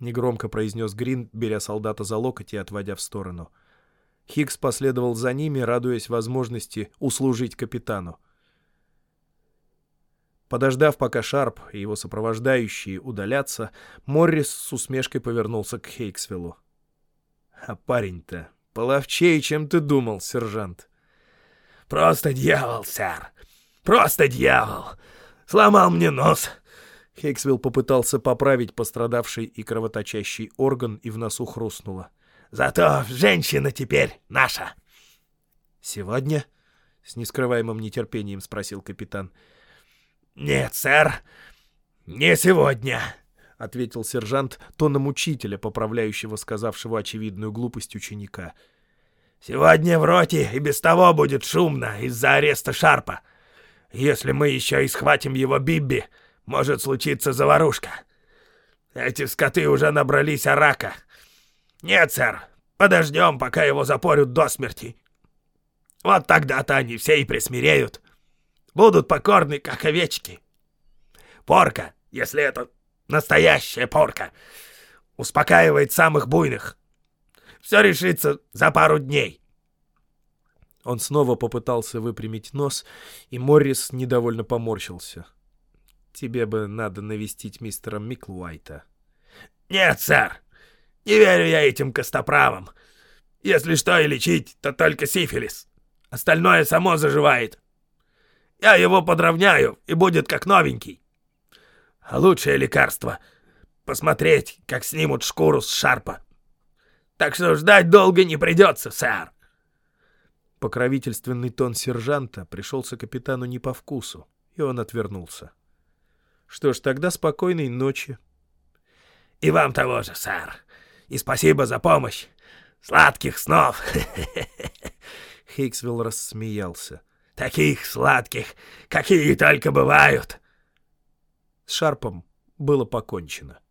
Негромко произнес Грин, беря солдата за локоть и отводя в сторону. Хикс последовал за ними, радуясь возможности услужить капитану. Подождав, пока Шарп и его сопровождающие удалятся, Моррис с усмешкой повернулся к Хейксвиллу. «А парень-то половчей, чем ты думал, сержант!» «Просто дьявол, сэр! Просто дьявол! Сломал мне нос!» Хейксвилл попытался поправить пострадавший и кровоточащий орган, и в носу хрустнуло. «Зато женщина теперь наша!» «Сегодня?» — с нескрываемым нетерпением спросил капитан. «Нет, сэр, не сегодня!» — ответил сержант тоном учителя, поправляющего сказавшего очевидную глупость ученика. «Сегодня в роте и без того будет шумно из-за ареста Шарпа. Если мы еще и схватим его Бибби, может случиться заварушка. Эти скоты уже набрались арака. Нет, сэр, подождем, пока его запорют до смерти. Вот тогда-то они все и присмиреют. Будут покорны, как овечки. Порка, если это настоящая порка, успокаивает самых буйных. Все решится за пару дней. Он снова попытался выпрямить нос, и Моррис недовольно поморщился. «Тебе бы надо навестить мистера Миклуайта». «Нет, сэр, не верю я этим костоправам. Если что и лечить, то только сифилис. Остальное само заживает. Я его подровняю, и будет как новенький. А лучшее лекарство — посмотреть, как снимут шкуру с шарпа. Так что ждать долго не придется, сэр. Покровительственный тон сержанта пришелся капитану не по вкусу, и он отвернулся. Что ж, тогда спокойной ночи. — И вам того же, сэр. И спасибо за помощь. Сладких снов. Хейксвилл рассмеялся. — Таких сладких, какие только бывают. С Шарпом было покончено. —